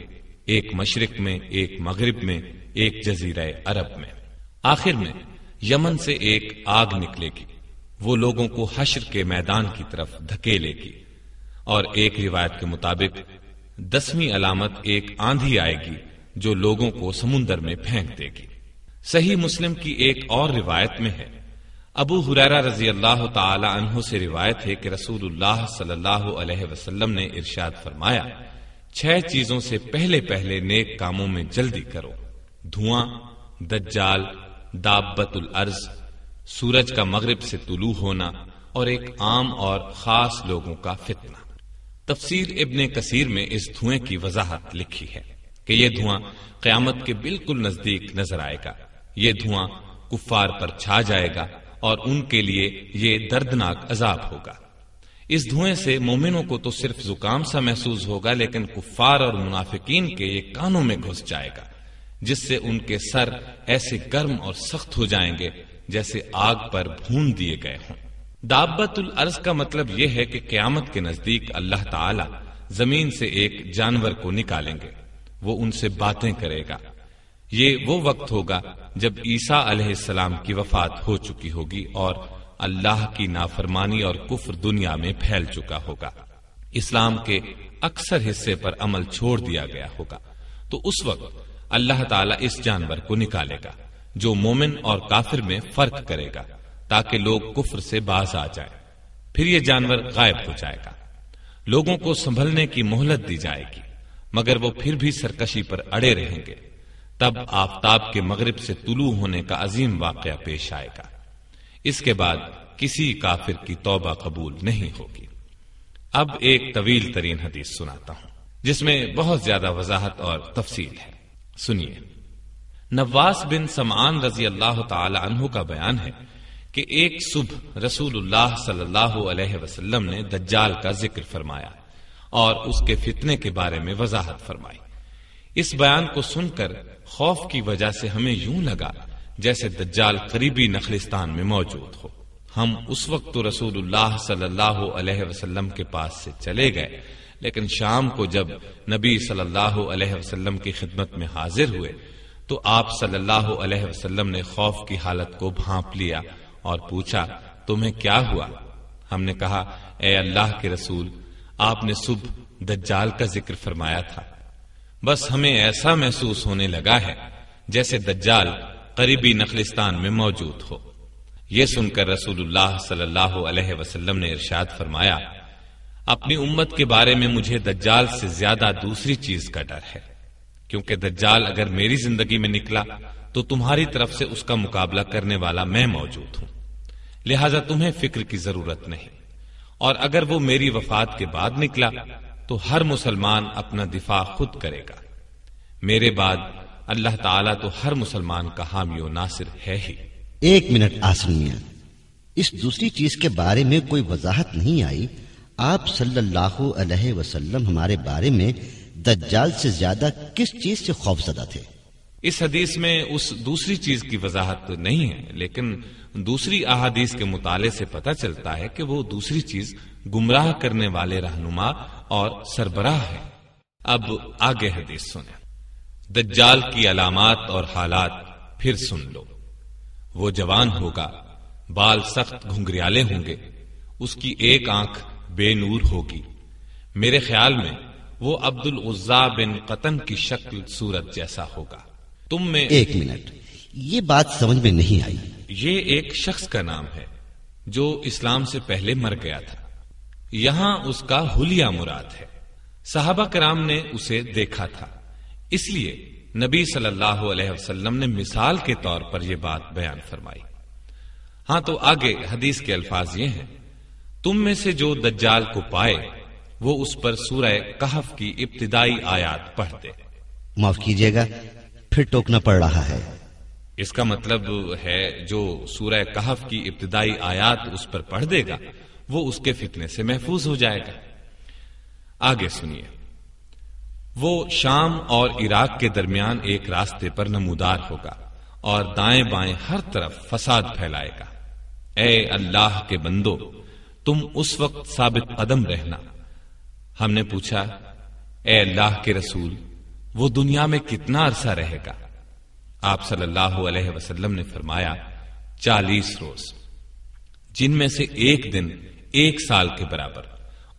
ایک مشرق میں، ایک مغرب میں، ایک جزیرہ عرب میں۔ آخر میں، یمن سے ایک آگ نکلے گی، وہ لوگوں کو حشر کے میدان کی طرف دھکیلے گی۔ اور ایک روایت کے مطابق، دسویں علامت ایک آندھی آئے گی جو لوگوں کو سمندر میں پھینک دے گی۔ صحیح مسلم کی ایک اور روایت میں ہے ابو حریرہ رضی اللہ تعالی عنہ سے روایت ہے کہ رسول اللہ صلی اللہ علیہ وسلم نے ارشاد فرمایا چھ چیزوں سے پہلے پہلے نیک کاموں میں جلدی کرو۔ دھواں، دجال، دابت الارض، سورج کا مغرب سے طلوع ہونا اور ایک عام اور خاص لوگوں کا فتنہ۔ تفسیر ابن کثیر میں اس دھوئیں کی وضاحت لکھی ہے کہ یہ دھواں قیامت کے بالکل نزدیک نظر آئے گا۔ یہ دھواں کفار پر چھا جائے گا اور ان کے لیے یہ دردناک عذاب ہوگا۔ اس دھوئیں سے مومنوں کو تو صرف زکام سا محسوس ہوگا، لیکن کفار اور منافقین کے یہ کانوں میں گھس جائے گا، جس سے ان کے سر ایسے گرم اور سخت ہو جائیں گے جیسے آگ پر بھون دیے گئے ہوں۔ دابت الارض کا مطلب یہ ہے کہ قیامت کے نزدیک اللہ تعالی زمین سے ایک جانور کو نکالیں گے، وہ ان سے باتیں کرے گا۔ یہ وہ وقت ہوگا جب عیسیٰ علیہ السلام کی وفات ہو چکی ہوگی اور اللہ کی نافرمانی اور کفر دنیا میں پھیل چکا ہوگا، اسلام کے اکثر حصے پر عمل چھوڑ دیا گیا ہوگا، تو اس وقت اللہ تعالیٰ اس جانور کو نکالے گا، جو مومن اور کافر میں فرق کرے گا، تاکہ لوگ کفر سے باز آ جائے پھر یہ جانور غائب ہو جائے گا۔ لوگوں کو سنبھلنے کی مہلت دی جائے گی، مگر وہ پھر بھی سرکشی پر اڑے رہیں گے۔ تب آفتاب کے مغرب سے طلوع ہونے کا عظیم واقعہ پیش آئے گا۔ اس کے بعد کسی کافر کی توبہ قبول نہیں ہوگی۔ اب ایک طویل ترین حدیث سناتا ہوں، جس میں بہت زیادہ وضاحت اور تفصیل ہے۔ سنیے۔ نواس بن سمان رضی اللہ تعالی عنہ کا بیان ہے کہ ایک صبح رسول اللہ صلی اللہ علیہ وسلم نے دجال کا ذکر فرمایا اور اس کے فتنے کے بارے میں وضاحت فرمائی۔ اس بیان کو سن کر خوف کی وجہ سے ہمیں یوں لگا جیسے دجال قریبی نخلستان میں موجود ہو۔ ہم اس وقت تو رسول اللہ صلی اللہ علیہ وسلم کے پاس سے چلے گئے، لیکن شام کو جب نبی صلی اللہ علیہ وسلم کی خدمت میں حاضر ہوئے، تو آپ صلی اللہ علیہ وسلم نے خوف کی حالت کو بھانپ لیا اور پوچھا، تمہیں کیا ہوا؟ ہم نے کہا، اے اللہ کے رسول، آپ نے صبح دجال کا ذکر فرمایا تھا۔ بس ہمیں ایسا محسوس ہونے لگا ہے جیسے دجال قریبی نخلستان میں موجود ہو۔ یہ سن کر رسول اللہ صلی اللہ علیہ وسلم نے ارشاد فرمایا، اپنی امت کے بارے میں مجھے دجال سے زیادہ دوسری چیز کا ڈر ہے۔ کیونکہ دجال اگر میری زندگی میں نکلا تو تمہاری طرف سے اس کا مقابلہ کرنے والا میں موجود ہوں۔ لہذا تمہیں فکر کی ضرورت نہیں۔ اور اگر وہ میری وفات کے بعد نکلا تو ہر مسلمان اپنا دفاع خود کرے گا۔ میرے بعد اللہ تعالیٰ تو ہر مسلمان کا حامی و ناصر ہے ہی۔ ایک منٹ آسن میاں اس دوسری چیز کے بارے میں کوئی وضاحت نہیں آئی۔ آپ صلی اللہ علیہ وسلم ہمارے بارے میں دجال سے زیادہ کس چیز سے خوف زدہ تھے؟ اس حدیث میں اس دوسری چیز کی وضاحت نہیں ہے لیکن دوسری احادیث کے مطالعے سے پتہ چلتا ہے کہ وہ دوسری چیز گمراہ کرنے والے رہنما اور سربراہ ہے۔ اب آگے حدیث سنیں۔ دجال کی علامات اور حالات پھر سن لو۔ وہ جوان ہوگا بال سخت گھنگریالے ہوں گے اس کی ایک آنکھ بے نور ہوگی۔ میرے خیال میں وہ عبد العزا بن قطن کی شکل صورت جیسا ہوگا۔ تم میں ایک منٹ۔ یہ بات سمجھ میں نہیں آئی۔ یہ ایک شخص کا نام ہے جو اسلام سے پہلے مر گیا تھا۔ یہاں اس کا حلیہ مراد ہے۔ صحابہ کرام نے اسے دیکھا تھا۔ اس لیے نبی صلی اللہ علیہ وسلم نے مثال کے طور پر یہ بات بیان فرمائی۔ ہاں تو آگے حدیث کے الفاظ یہ ہیں۔ تم میں سے جو دجال کو پائے وہ اس پر سورہ کہف کی ابتدائی آیات پڑھ دے۔ معاف کیجیے گا پھر ٹوکنا پڑ رہا ہے۔ اس کا مطلب ہے جو سورہ کہف کی ابتدائی آیات اس پر پڑھ دے گا وہ اس کے فتنے سے محفوظ ہو جائے گا۔ آگے سنیے۔ وہ شام اور عراق کے درمیان ایک راستے پر نمودار ہوگا اور دائیں بائیں ہر طرف فساد پھیلائے گا۔ اے اللہ کے بندو، تم اس وقت ثابت قدم رہنا۔ ہم نے پوچھا، اے اللہ کے رسول، وہ دنیا میں کتنا عرصہ رہے گا؟ آپ صلی اللہ علیہ وسلم نے فرمایا، چالیس روز۔ جن میں سے ایک دن ایک سال کے برابر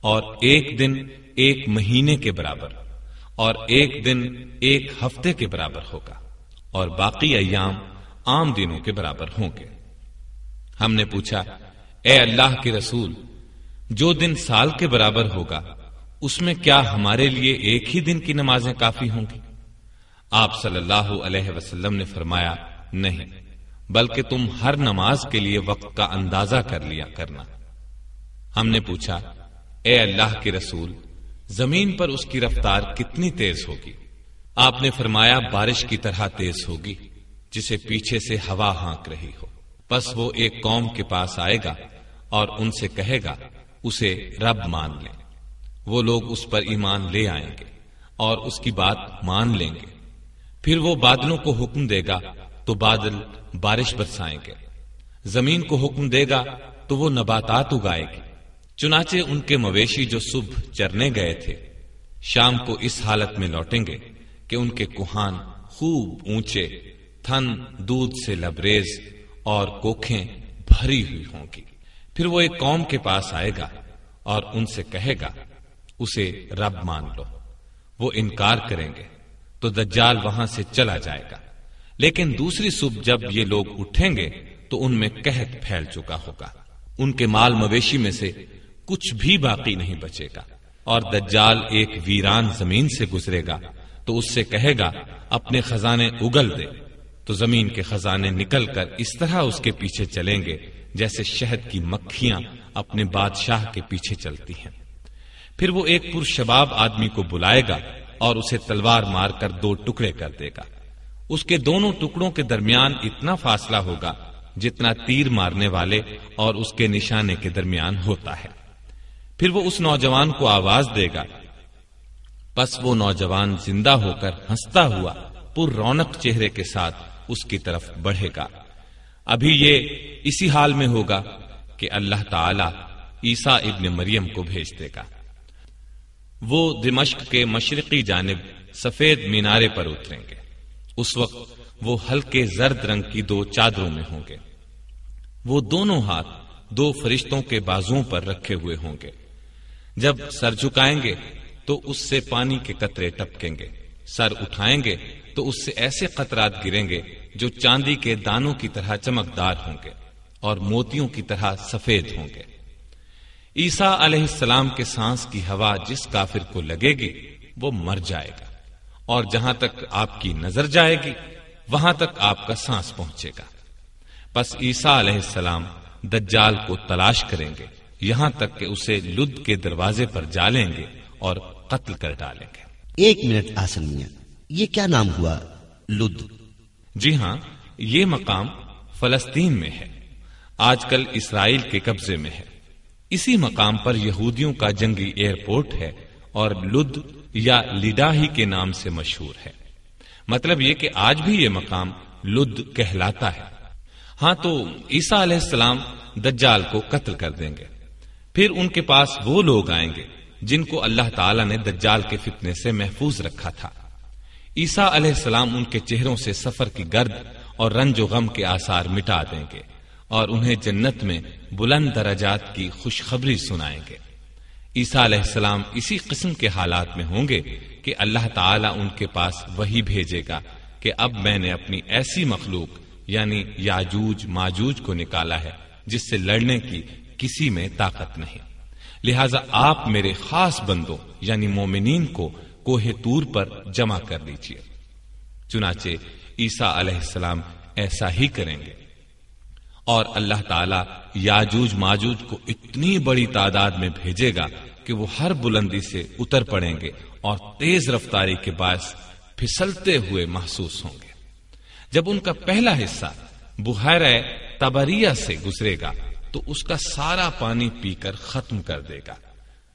اور ایک دن ایک مہینے کے برابر اور ایک دن ایک ہفتے کے برابر ہوگا اور باقی ایام عام دنوں کے برابر ہوں گے۔ ہم نے پوچھا، اے اللہ کے رسول، جو دن سال کے برابر ہوگا، اس میں کیا ہمارے لیے ایک ہی دن کی نمازیں کافی ہوں گی؟ آپ صلی اللہ علیہ وسلم نے فرمایا، نہیں، بلکہ تم ہر نماز کے لیے وقت کا اندازہ کر لیا کرنا۔ ہم نے پوچھا، اے اللہ کے رسول، زمین پر اس کی رفتار کتنی تیز ہوگی؟ آپ نے فرمایا، بارش کی طرح تیز ہوگی، جسے پیچھے سے ہوا ہانک رہی ہو۔ بس وہ ایک قوم کے پاس آئے گا اور ان سے کہے گا، اسے رب مان لیں۔ وہ لوگ اس پر ایمان لے آئیں گے اور اس کی بات مان لیں گے۔ پھر وہ بادلوں کو حکم دے گا، تو بادل بارش برسائیں گے۔ زمین کو حکم دے گا، تو وہ نباتات اگائے گی۔ چنانچہ ان کے مویشی جو صبح چرنے گئے تھے، شام کو اس حالت میں لوٹیں گے کہ ان کے کوہان خوب اونچے، تھن، دودھ سے لبریز اور کوکھیں بھری ہوئی ہوں گی۔ پھر وہ ایک قوم کے پاس آئے گا اور ان سے کہے گا، اسے رب مان لو، وہ انکار کریں گے، تو دجال وہاں سے چلا جائے گا۔ لیکن دوسری صبح جب یہ لوگ اٹھیں گے، تو ان میں قحط پھیل چکا ہوگا۔ ان کے مال مویشی میں سے کچھ بھی باقی نہیں بچے گا اور دجال ایک ویران زمین سے گزرے گا تو اس سے کہے گا، اپنے خزانے اگل دے۔ تو زمین کے خزانے نکل کر اس طرح اس کے پیچھے چلیں گے جیسے شہد کی مکھیاں اپنے بادشاہ کے پیچھے چلتی ہیں۔ پھر وہ ایک پر شباب آدمی کو بلائے گا اور اسے تلوار مار کر دو ٹکڑے کر دے گا۔ اس کے دونوں ٹکڑوں کے درمیان اتنا فاصلہ ہوگا جتنا تیر مارنے والے اور اس کے نشانے کے درمیان ہوتا ہے۔ پھر وہ اس نوجوان کو آواز دے گا۔ بس وہ نوجوان زندہ ہو کر ہنستا ہوا پر رونق چہرے کے ساتھ اس کی طرف بڑھے گا۔ ابھی یہ اسی حال میں ہوگا کہ اللہ تعالی عیسا ابن مریم کو بھیج دے گا۔ وہ دمشق کے مشرقی جانب سفید مینارے پر اتریں گے۔ اس وقت وہ ہلکے زرد رنگ کی دو چادروں میں ہوں گے۔ وہ دونوں ہاتھ دو فرشتوں کے بازوؤں پر رکھے ہوئے ہوں گے۔ جب سر جھکائیں گے تو اس سے پانی کے قطرے ٹپکیں گے۔ سر اٹھائیں گے تو اس سے ایسے قطرات گریں گے جو چاندی کے دانوں کی طرح چمکدار ہوں گے اور موتیوں کی طرح سفید ہوں گے۔ عیسا علیہ السلام کے سانس کی ہوا جس کافر کو لگے گی، وہ مر جائے گا۔ اور جہاں تک آپ کی نظر جائے گی، وہاں تک آپ کا سانس پہنچے گا۔ بس عیسا علیہ السلام دجال کو تلاش کریں گے۔ یہاں تک کہ اسے لد کے دروازے پر جالیں گے اور قتل کر ڈالیں گے۔ ایک منٹ آسن میاں یہ کیا نام ہوا؟ لد جی ہاں یہ مقام فلسطین میں ہے۔ آج کل اسرائیل کے قبضے میں ہے۔ اسی مقام پر یہودیوں کا جنگی ایئرپورٹ ہے اور لد یا لڈاہی کے نام سے مشہور ہے۔ مطلب یہ کہ آج بھی یہ مقام لد کہلاتا ہے۔ ہاں تو عیسا علیہ السلام دجال کو قتل کر دیں گے۔ پھر ان کے پاس وہ لوگ آئیں گے جن کو اللہ تعالی نے دجال کے فتنے سے محفوظ رکھا تھا۔ عیسا علیہ السلام ان کے چہروں سے سفر کی گرد اور رنج و غم کے آثار مٹا دیں گے اور انہیں جنت میں بلند درجات کی خوشخبری سنائیں گے۔ عیسا علیہ السلام اسی قسم کے حالات میں ہوں گے کہ اللہ تعالیٰ ان کے پاس وہی بھیجے گا کہ اب میں نے اپنی ایسی مخلوق یعنی یاجوج ماجوج کو نکالا ہے جس سے لڑنے کی کسی میں طاقت نہیں۔ لہذا آپ میرے خاص بندوں یعنی مومنین کو کوہ تور پر جمع کر لیجیے چنانچہ عیسا علیہ السلام ایسا ہی کریں گے۔ اور اللہ تعالی یاجوج ماجوج کو اتنی بڑی تعداد میں بھیجے گا کہ وہ ہر بلندی سے اتر پڑیں گے اور تیز رفتاری کے باعث پھسلتے ہوئے محسوس ہوں گے۔ جب ان کا پہلا حصہ بحیر تبریا سے گزرے گا تو اس کا سارا پانی پی کر ختم کر دے گا۔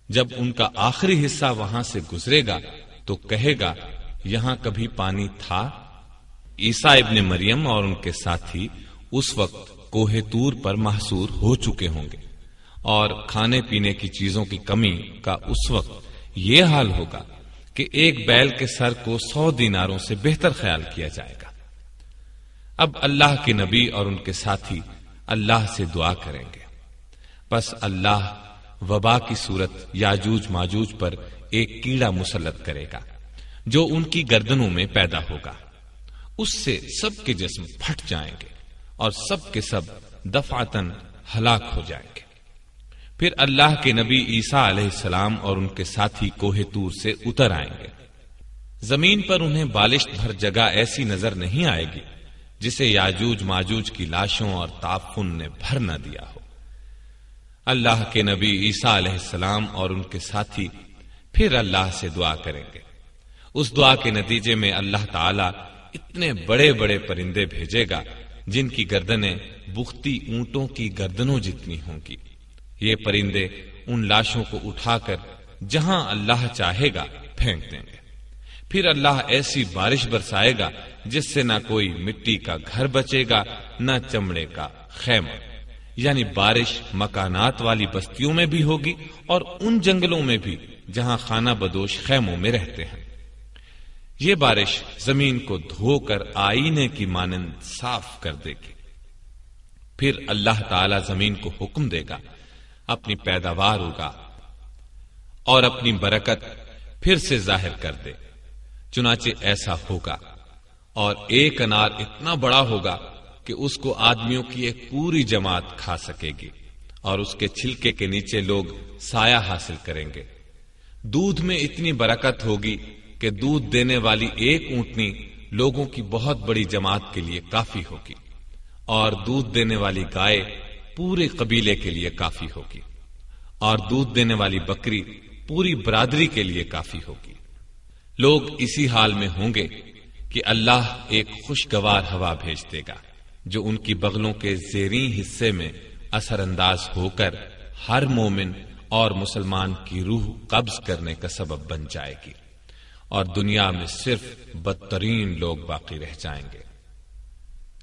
جب ان کا آخری حصہ وہاں سے گزرے گا تو کہے گا، یہاں کبھی پانی تھا؟ عیسا ابن مریم اور ان کے ساتھی اس وقت کوہ تور پر محصور ہو چکے ہوں گے۔ اور کھانے پینے کی چیزوں کی کمی کا اس وقت یہ حال ہوگا کہ ایک بیل کے سر کو سو دیناروں سے بہتر خیال کیا جائے گا۔ اب اللہ کے نبی اور ان کے ساتھی اللہ سے دعا کریں گے۔ بس اللہ وبا کی صورت یاجوج ماجوج پر ایک کیڑا مسلط کرے گا، جو ان کی گردنوں میں پیدا ہوگا۔ اس سے سب کے جسم پھٹ جائیں گے اور سب کے سب دفاتن ہلاک ہو جائیں گے۔ پھر اللہ کے نبی عیسیٰ علیہ السلام اور ان کے ساتھی کوہ تور سے اتر آئیں گے۔ زمین پر انہیں بالشت بھر جگہ ایسی نظر نہیں آئے گی جسے یاجوج ماجوج کی لاشوں اور تعفن نے بھر نہ دیا ہو۔ اللہ کے نبی عیسیٰ علیہ السلام اور ان کے ساتھی پھر اللہ سے دعا کریں گے۔ اس دعا کے نتیجے میں اللہ تعالی اتنے بڑے بڑے پرندے بھیجے گا جن کی گردنیں بختی اونٹوں کی گردنوں جتنی ہوں گی۔ یہ پرندے ان لاشوں کو اٹھا کر جہاں اللہ چاہے گا پھینک دیں گے۔ پھر اللہ ایسی بارش برسائے گا جس سے نہ کوئی مٹی کا گھر بچے گا، نہ چمڑے کا خیمہ۔ یعنی بارش مکانات والی بستیوں میں بھی ہوگی اور ان جنگلوں میں بھی جہاں خانہ بدوش خیموں میں رہتے ہیں۔ یہ بارش زمین کو دھو کر آئینے کی مانند صاف کر دے گی۔ پھر اللہ تعالی زمین کو حکم دے گا، اپنی پیداوار ہوگا اور اپنی برکت پھر سے ظاہر کر دے۔ چنانچہ ایسا ہوگا۔ اور ایک انار اتنا بڑا ہوگا کہ اس کو آدمیوں کی ایک پوری جماعت کھا سکے گی اور اس کے چھلکے کے نیچے لوگ سایہ حاصل کریں گے۔ دودھ میں اتنی برکت ہوگی کہ دودھ دینے والی ایک اونٹنی لوگوں کی بہت بڑی جماعت کے لیے کافی ہوگی اور دودھ دینے والی گائے پورے قبیلے کے لیے کافی ہوگی اور دودھ دینے والی بکری پوری برادری کے لیے کافی ہوگی۔ لوگ اسی حال میں ہوں گے کہ اللہ ایک خوشگوار ہوا بھیج دے گا، جو ان کی بغلوں کے زیریں حصے میں اثر انداز ہو کر ہر مومن اور مسلمان کی روح قبض کرنے کا سبب بن جائے گی۔ اور دنیا میں صرف بدترین لوگ باقی رہ جائیں گے،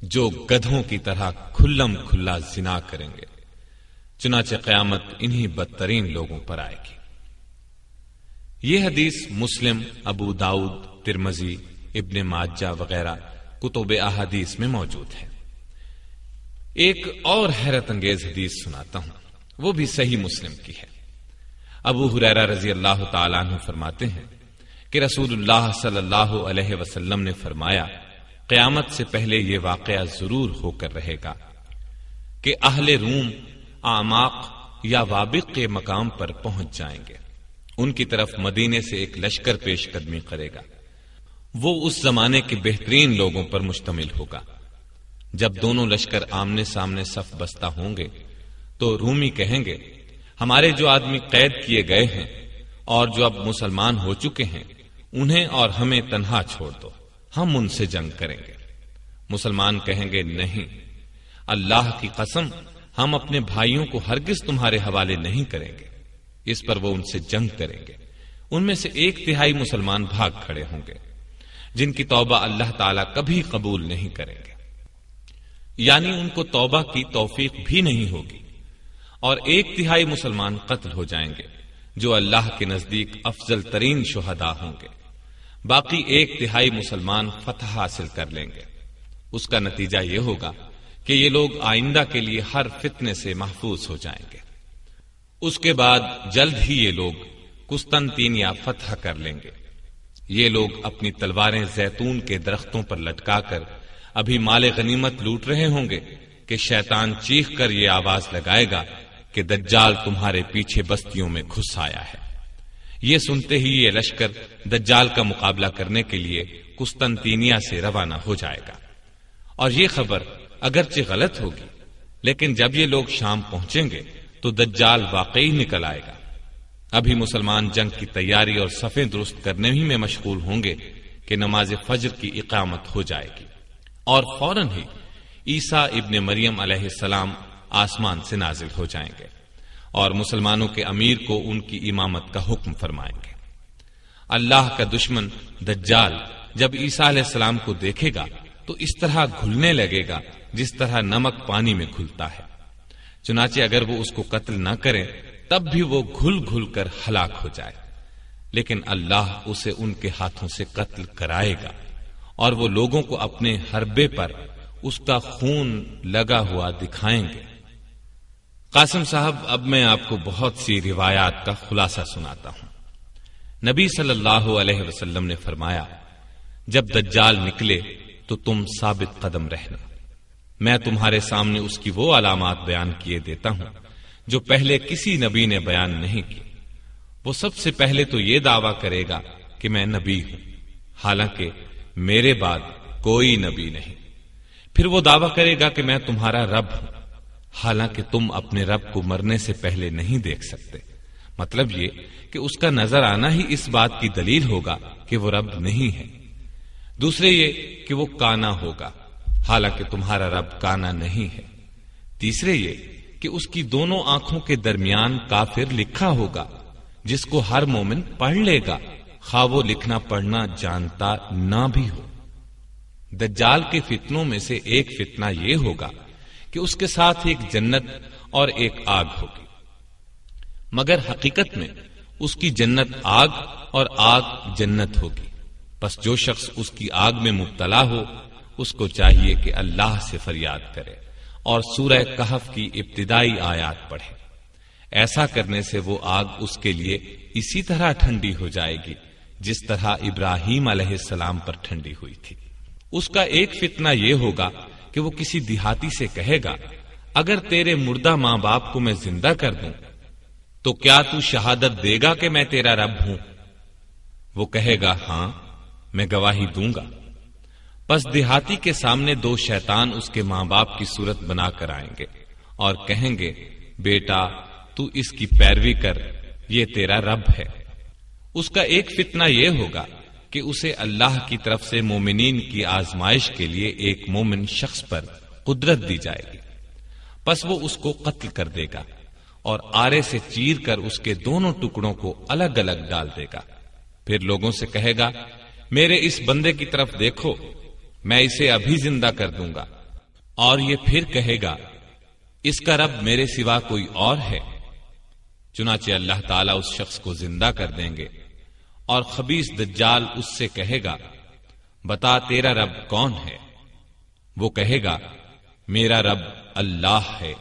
جو گدھوں کی طرح کھلم کھلا زنا کریں گے۔ چنانچہ قیامت انہی بدترین لوگوں پر آئے گی۔ یہ حدیث مسلم، ابو داؤد ترمزی ابن ماجہ وغیرہ کتب احادیث میں موجود ہے ایک اور حیرت انگیز حدیث سناتا ہوں، وہ بھی صحیح مسلم کی ہے۔ ابو حریرہ رضی اللہ تعالیٰ عنہ فرماتے ہیں کہ رسول اللہ صلی اللہ علیہ وسلم نے فرمایا، قیامت سے پہلے یہ واقعہ ضرور ہو کر رہے گا کہ اہل روم آماق یا وابق کے مقام پر پہنچ جائیں گے۔ ان کی طرف مدینے سے ایک لشکر پیش قدمی کرے گا۔ وہ اس زمانے کے بہترین لوگوں پر مشتمل ہوگا۔ جب دونوں لشکر آمنے سامنے صف بستہ ہوں گے، تو رومی کہیں گے، ہمارے جو آدمی قید کیے گئے ہیں اور جو اب مسلمان ہو چکے ہیں، انہیں اور ہمیں تنہا چھوڑ دو، ہم ان سے جنگ کریں گے۔ مسلمان کہیں گے، نہیں، اللہ کی قسم، ہم اپنے بھائیوں کو ہرگز تمہارے حوالے نہیں کریں گے۔ اس پر وہ ان سے جنگ کریں گے۔ ان میں سے ایک تہائی مسلمان بھاگ کھڑے ہوں گے، جن کی توبہ اللہ تعالی کبھی قبول نہیں کریں گے۔ یعنی ان کو توبہ کی توفیق بھی نہیں ہوگی۔ اور ایک تہائی مسلمان قتل ہو جائیں گے، جو اللہ کے نزدیک افضل ترین شہدا ہوں گے۔ باقی ایک تہائی مسلمان فتح حاصل کر لیں گے۔ اس کا نتیجہ یہ ہوگا کہ یہ لوگ آئندہ کے لیے ہر فتنے سے محفوظ ہو جائیں گے۔ اس کے بعد جلد ہی یہ لوگ کستنتینیا فتح کر لیں گے۔ یہ لوگ اپنی تلواریں زیتون کے درختوں پر لٹکا کر ابھی مال غنیمت لوٹ رہے ہوں گے کہ شیطان چیخ کر یہ آواز لگائے گا کہ دجال تمہارے پیچھے بستیوں میں گھس آیا ہے۔ یہ سنتے ہی یہ لشکر دجال کا مقابلہ کرنے کے لیے کستنتینیا سے روانہ ہو جائے گا۔ اور یہ خبر اگرچہ غلط ہوگی، لیکن جب یہ لوگ شام پہنچیں گے تو دجال واقعی نکل آئے گا۔ ابھی مسلمان جنگ کی تیاری اور صفیں درست کرنے ہی میں مشغول ہوں گے کہ نماز فجر کی اقامت ہو جائے گی۔ اور فوراً ہی عیسیٰ ابن مریم علیہ السلام آسمان سے نازل ہو جائیں گے اور مسلمانوں کے امیر کو ان کی امامت کا حکم فرمائیں گے۔ اللہ کا دشمن دجال جب عیسیٰ علیہ السلام کو دیکھے گا تو اس طرح گھلنے لگے گا جس طرح نمک پانی میں گھلتا ہے۔ چنانچہ اگر وہ اس کو قتل نہ کرے، تب بھی وہ گھل گھل کر ہلاک ہو جائے۔ لیکن اللہ اسے ان کے ہاتھوں سے قتل کرائے گا۔ اور وہ لوگوں کو اپنے حربے پر اس کا خون لگا ہوا دکھائیں گے۔ قاسم صاحب، اب میں آپ کو بہت سی روایات کا خلاصہ سناتا ہوں۔ نبی صلی اللہ علیہ وسلم نے فرمایا، جب دجال نکلے تو تم ثابت قدم رہنا۔ میں تمہارے سامنے اس کی وہ علامات بیان کیے دیتا ہوں، جو پہلے کسی نبی نے بیان نہیں کی۔ وہ سب سے پہلے تو یہ دعویٰ کرے گا کہ میں نبی ہوں، حالانکہ میرے بعد کوئی نبی نہیں۔ پھر وہ دعویٰ کرے گا کہ میں تمہارا رب ہوں، حالانکہ تم اپنے رب کو مرنے سے پہلے نہیں دیکھ سکتے۔ مطلب یہ کہ اس کا نظر آنا ہی اس بات کی دلیل ہوگا کہ وہ رب نہیں ہے۔ دوسرے یہ کہ وہ کانا ہوگا۔ حالانکہ تمہارا رب کانا نہیں ہے۔ تیسرے یہ کہ اس کی دونوں آنکھوں کے درمیان کافر لکھا ہوگا، جس کو ہر مومن پڑھ لے گا۔ خواب لکھنا پڑھنا جانتا نہ بھی ہو۔ دجال کے فتنوں میں سے ایک فتنہ یہ ہوگا کہ اس کے ساتھ ایک جنت اور ایک آگ ہوگی۔ مگر حقیقت میں اس کی جنت آگ اور آگ جنت ہوگی۔ بس جو شخص اس کی آگ میں مبتلا ہو اس کو چاہیے کہ اللہ سے فریاد کرے اور سورہ کہف کی ابتدائی آیات پڑھے۔ ایسا کرنے سے وہ آگ اس کے لیے اسی طرح ٹھنڈی ہو جائے گی، جس طرح ابراہیم علیہ السلام پر ٹھنڈی ہوئی تھی۔ اس کا ایک فتنہ یہ ہوگا کہ وہ کسی دیہاتی سے کہے گا، اگر تیرے مردہ ماں باپ کو میں زندہ کر دوں، تو کیا تو شہادت دے گا کہ میں تیرا رب ہوں؟ وہ کہے گا ہاں میں گواہی دوں گا۔ بس دیہاتی کے سامنے دو شیطان اس کے ماں باپ کی صورت بنا کر آئیں گے اور کہیں گے، بیٹا، تو اس کی پیروی کر، یہ تیرا رب ہے۔ اس کا ایک فتنہ یہ ہوگا کہ اسے اللہ کی طرف سے مومنین کی آزمائش کے لیے ایک مومن شخص پر قدرت دی جائے گی۔ پس وہ اس کو قتل کر دے گا اور آرے سے چیر کر اس کے دونوں ٹکڑوں کو الگ الگ ڈال دے گا۔ پھر لوگوں سے کہے گا، میرے اس بندے کی طرف دیکھو میں اسے ابھی زندہ کر دوں گا۔ اور یہ پھر کہے گا، اس کا رب میرے سوا کوئی اور ہے؟ چنانچہ اللہ تعالیٰ اس شخص کو زندہ کر دیں گے۔ اور خبیص دجال اس سے کہے گا، بتا تیرا رب کون ہے؟ وہ کہے گا، میرا رب اللہ ہے،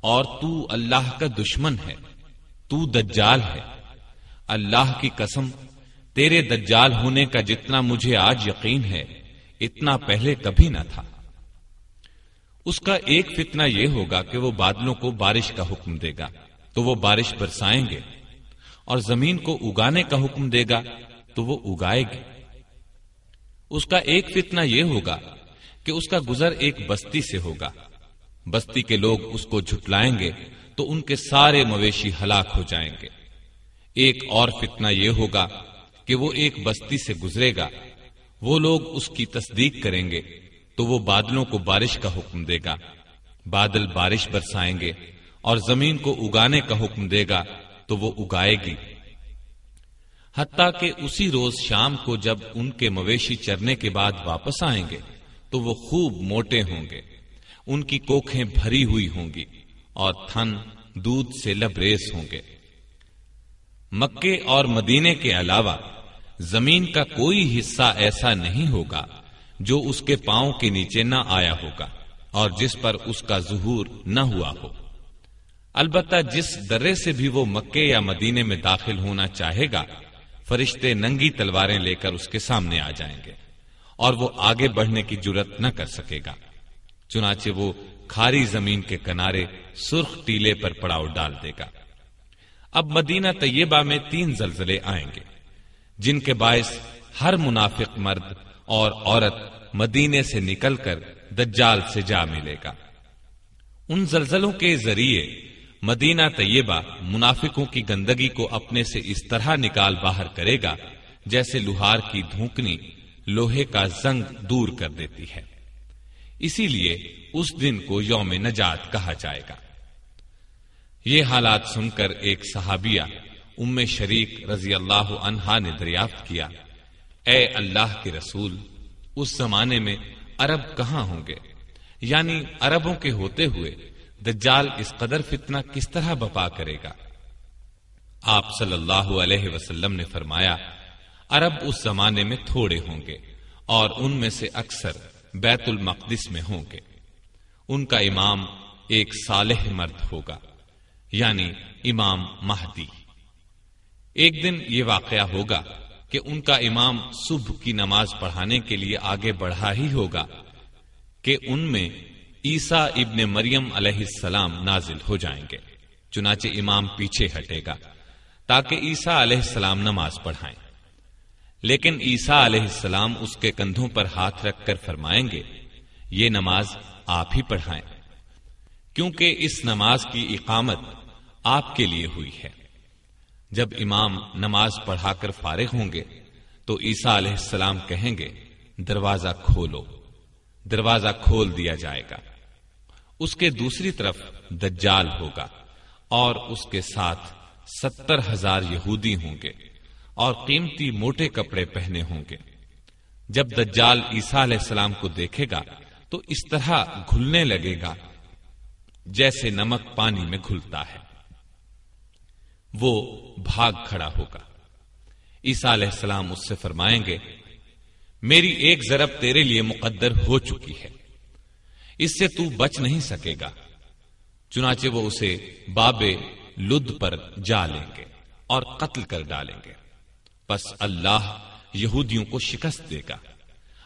اور تو اللہ کا دشمن ہے، تو دجال ہے۔ اللہ کی قسم، تیرے دجال ہونے کا جتنا مجھے آج یقین ہے اتنا پہلے کبھی نہ تھا۔ اس کا ایک فتنہ یہ ہوگا کہ وہ بادلوں کو بارش کا حکم دے گا، تو وہ بارش برسائیں گے۔ اور زمین کو اگانے کا حکم دے گا، تو وہ اگائے گی۔ اس کا ایک فتنہ یہ ہوگا کہ اس کا گزر ایک بستی سے ہوگا۔ بستی کے لوگ اس کو جھٹلائیں گے، تو ان کے سارے مویشی ہلاک ہو جائیں گے۔ ایک اور فتنہ یہ ہوگا کہ وہ ایک بستی سے گزرے گا وہ لوگ اس کی تصدیق کریں گے تو وہ بادلوں کو بارش کا حکم دے گا۔ بادل بارش برسائیں گے اور زمین کو اگانے کا حکم دے گا تو وہ اگائے گی۔ حتیٰ کہ اسی روز شام کو جب ان کے مویشی چرنے کے بعد واپس آئیں گے تو وہ خوب موٹے ہوں گے۔ ان کی کوکھیں بھری ہوئی ہوں گی اور تھن دودھ سے لبریز ہوں گے۔ مکے اور مدینے کے علاوہ زمین کا کوئی حصہ ایسا نہیں ہوگا جو اس کے پاؤں کے نیچے نہ آیا ہوگا اور جس پر اس کا ظہور نہ ہوا ہو۔ البتہ جس درے سے بھی وہ مکے یا مدینے میں داخل ہونا چاہے گا، فرشتے ننگی تلواریں لے کر اس کے سامنے آ جائیں گے اور وہ آگے بڑھنے کی جرت نہ کر سکے گا۔ چنانچہ وہ کھاری زمین کے کنارے سرخ ٹیلے پر پڑاؤ ڈال دے گا۔ اب مدینہ طیبہ میں تین زلزلے آئیں گے۔ جن کے باعث ہر منافق مرد اور عورت مدینے سے نکل کر دجال سے جا ملے گا۔ ان زلزلوں کے ذریعے مدینہ طیبہ منافقوں کی گندگی کو اپنے سے اس طرح نکال باہر کرے گا جیسے لوہار کی دھونکنی لوہے کا زنگ دور کر دیتی ہے۔ اسی لیے اس دن کو یوم نجات کہا جائے گا۔ یہ حالات سن کر ایک صحابیہ ام شریک رضی اللہ عنہا نے دریافت کیا، اے اللہ کے رسول، اس زمانے میں عرب کہاں ہوں گے؟ یعنی عربوں کے ہوتے ہوئے دجال اس قدر فتنہ کس طرح بپا کرے گا؟ آپ صلی اللہ علیہ وسلم نے فرمایا، عرب اس زمانے میں تھوڑے ہوں گے اور ان میں سے اکثر بیت المقدس میں ہوں گے۔ ان کا امام ایک صالح مرد ہوگا یعنی امام مہدی. ایک دن یہ واقعہ ہوگا کہ ان کا امام صبح کی نماز پڑھانے کے لیے آگے بڑھا ہی ہوگا کہ ان میں عیسا ابن مریم علیہ السلام نازل ہو جائیں گے، چنانچہ امام پیچھے ہٹے گا تاکہ عیسا علیہ السلام نماز پڑھائیں۔ لیکن عیسا علیہ السلام اس کے کندھوں پر ہاتھ رکھ کر فرمائیں گے، یہ نماز آپ ہی پڑھائیں۔ کیونکہ اس نماز کی اقامت آپ کے لیے ہوئی ہے۔ جب امام نماز پڑھا کر فارغ ہوں گے تو عیسا علیہ السلام کہیں گے، دروازہ کھولو، دروازہ کھول دیا جائے گا۔ اس کے دوسری طرف دجال ہوگا اور اس کے ساتھ ستر ہزار یہودی ہوں گے اور قیمتی موٹے کپڑے پہنے ہوں گے۔ جب دجال عیسیٰ علیہ السلام کو دیکھے گا تو اس طرح گھلنے لگے گا جیسے نمک پانی میں گھلتا ہے۔ وہ بھاگ کھڑا ہوگا۔ عیسیٰ علیہ السلام اس سے فرمائیں گے، میری ایک ضرب تیرے لیے مقدر ہو چکی ہے، اس سے تو بچ نہیں سکے گا، چنانچہ وہ اسے بابے لد پر جا لیں گے اور قتل کر ڈالیں گے۔ بس اللہ یہودیوں کو شکست دے گا۔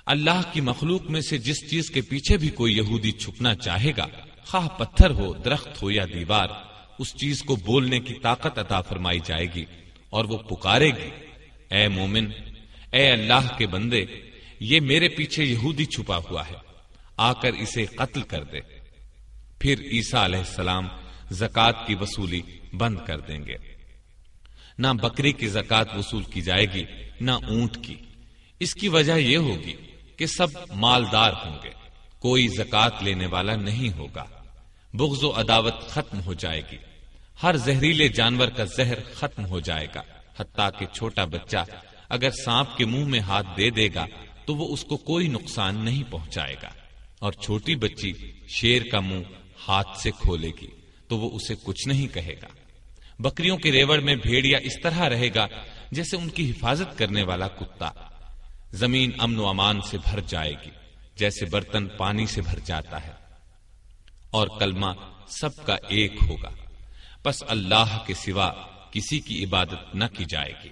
اللہ کی مخلوق میں سے جس چیز کے پیچھے بھی کوئی یہودی چھپنا چاہے گا، خواہ پتھر ہو، درخت ہو یا دیوار اس چیز کو بولنے کی طاقت عطا فرمائی جائے گی اور وہ پکارے گی۔ اے مومن، اے اللہ کے بندے، یہ میرے پیچھے یہودی چھپا ہوا ہے۔ آ کر اسے قتل کر دے۔ پھر عیسا علیہ السلام زکات کی وصولی بند کر دیں گے۔ نہ بکری کی زکات وصول کی جائے گی، نہ اونٹ کی۔ اس کی وجہ یہ ہوگی کہ سب مالدار ہوں گے۔ کوئی زکات لینے والا نہیں ہوگا۔ بغض و عداوت ختم ہو جائے گی۔ ہر زہریلے جانور کا زہر ختم ہو جائے گا۔ حتیٰ کہ چھوٹا بچہ اگر سانپ کے منہ میں ہاتھ دے دے گا تو وہ اس کو کوئی نقصان نہیں پہنچائے گا۔ اور چھوٹی بچی شیر کا منہ ہاتھ سے کھولے گی تو وہ اسے کچھ نہیں کہے گا۔ بکریوں کے ریوڑ میں بھیڑیا اس طرح رہے گا جیسے ان کی حفاظت کرنے والا کتا۔ زمین امن و امان سے بھر جائے گی، جیسے برتن پانی سے بھر جاتا ہے۔ اور کلمہ سب کا ایک ہوگا۔ بس اللہ کے سوا کسی کی عبادت نہ کی جائے گی۔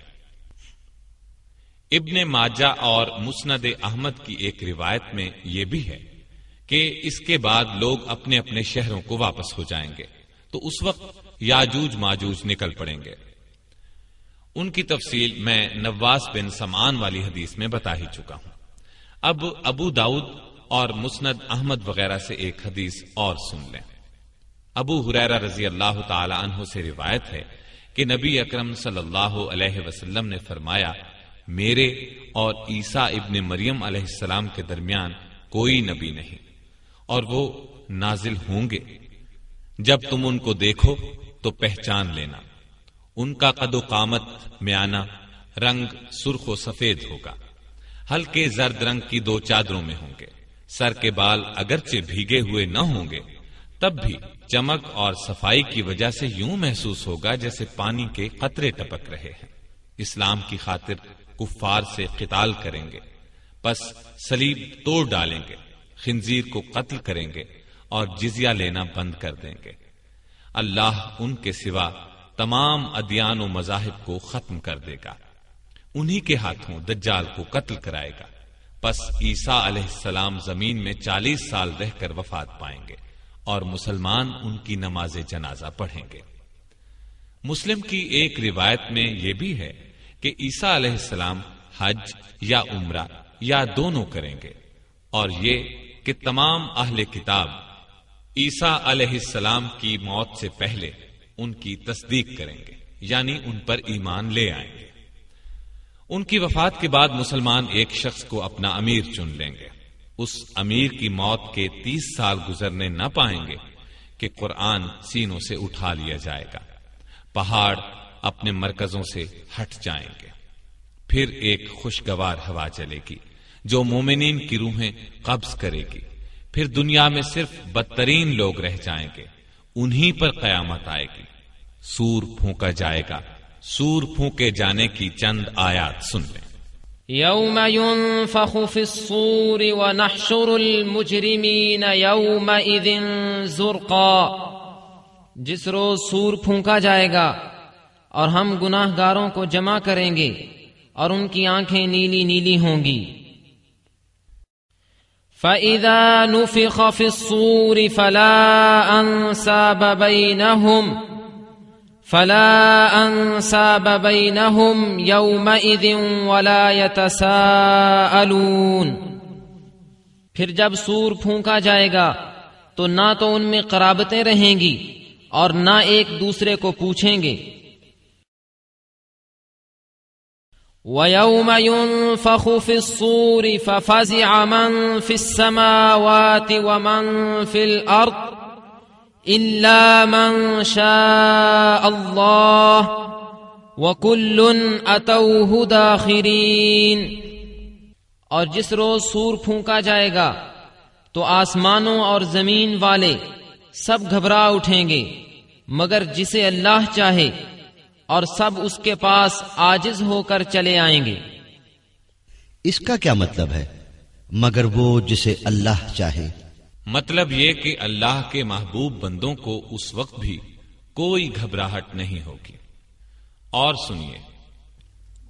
ابن ماجہ اور مسند احمد کی ایک روایت میں یہ بھی ہے کہ اس کے بعد لوگ اپنے اپنے شہروں کو واپس ہو جائیں گے، تو اس وقت یاجوج ماجوج نکل پڑیں گے۔ ان کی تفصیل میں نواز بن سمان والی حدیث میں بتا ہی چکا ہوں۔ اب ابو داؤد اور مسند احمد وغیرہ سے ایک حدیث اور سن لیں۔ ابو حریرہ رضی اللہ تعالی عنہ سے روایت ہے کہ نبی اکرم صلی اللہ علیہ وسلم نے فرمایا، میرے اور عیسیٰ ابن مریم علیہ السلام کے درمیان کوئی نبی نہیں اور وہ نازل ہوں گے۔ جب تم ان کو دیکھو تو پہچان لینا، ان کا قد و قامت میانہ رنگ سرخ و سفید ہوگا، ہلکے زرد رنگ کی دو چادروں میں ہوں گے۔ سر کے بال اگرچہ بھیگے ہوئے نہ ہوں گے، تب بھی چمک اور صفائی کی وجہ سے یوں محسوس ہوگا جیسے پانی کے قطرے ٹپک رہے ہیں۔ اسلام کی خاطر کفار سے قتال کریں گے، پس سلیب توڑ ڈالیں گے، خنزیر کو قتل کریں گے اور جزیہ لینا بند کر دیں گے۔ اللہ ان کے سوا تمام ادیان و مذاہب کو ختم کر دے گا۔ انہی کے ہاتھوں دجال کو قتل کرائے گا۔ پس عیسیٰ علیہ السلام زمین میں چالیس سال رہ کر وفات پائیں گے اور مسلمان ان کی نماز جنازہ پڑھیں گے۔ مسلم کی ایک روایت میں یہ بھی ہے کہ عیسیٰ علیہ السلام حج یا عمرہ یا دونوں کریں گے اور یہ کہ تمام اہل کتاب عیسیٰ علیہ السلام کی موت سے پہلے ان کی تصدیق کریں گے یعنی ان پر ایمان لے آئیں گے۔ ان کی وفات کے بعد مسلمان ایک شخص کو اپنا امیر چن لیں گے۔ اس امیر کی موت کے تیس سال گزرنے نہ پائیں گے کہ قرآن سینوں سے اٹھا لیا جائے گا۔ پہاڑ اپنے مرکزوں سے ہٹ جائیں گے۔ پھر ایک خوشگوار ہوا چلے گی جو مومنین کی روحیں قبض کرے گی۔ پھر دنیا میں صرف بدترین لوگ رہ جائیں گے۔ انہی پر قیامت آئے گی۔ سور پھونکا جائے گا۔ سور پھونکے جانے کی چند آیات سن لیں۔ يوم ينفخ في الصور ونحشر المجرمين يومئذ زرقا۔ جس روز سور پھونکا جائے گا اور ہم گناہ گاروں کو جمع کریں گے اور ان کی آنکھیں نیلی نیلی ہوں گی۔ فَإِذَا نُفِخَ فِي الصُّورِ فَلَا أَنْسَابَ بَيْنَهُمْ فَلَا أَنْسَابَ بَيْنَهُمْ يَوْمَئِذٍ وَلَا يَتَسَاءَلُونَ۔ پھر جب سور پھونکا جائے گا، تو نہ تو ان میں قرابتیں رہیں گی اور نہ ایک دوسرے کو پوچھیں گے۔ ويوم ينفخ في الصور ففزع من في السماوات ومن في الأرض إلا من شاء الله وكل أتوه داخرين اور جس روز سور پھونکا جائے گا، تو آسمانوں اور زمین والے سب گھبرا اٹھیں گے، مگر جسے اللہ چاہے اور سب اس کے پاس آجز ہو کر چلے آئیں گے۔ اس کا کیا مطلب ہے؟ مگر وہ جسے اللہ چاہے۔ مطلب یہ کہ اللہ کے محبوب بندوں کو اس وقت بھی کوئی گھبراہٹ نہیں ہوگی۔ اور سنیے۔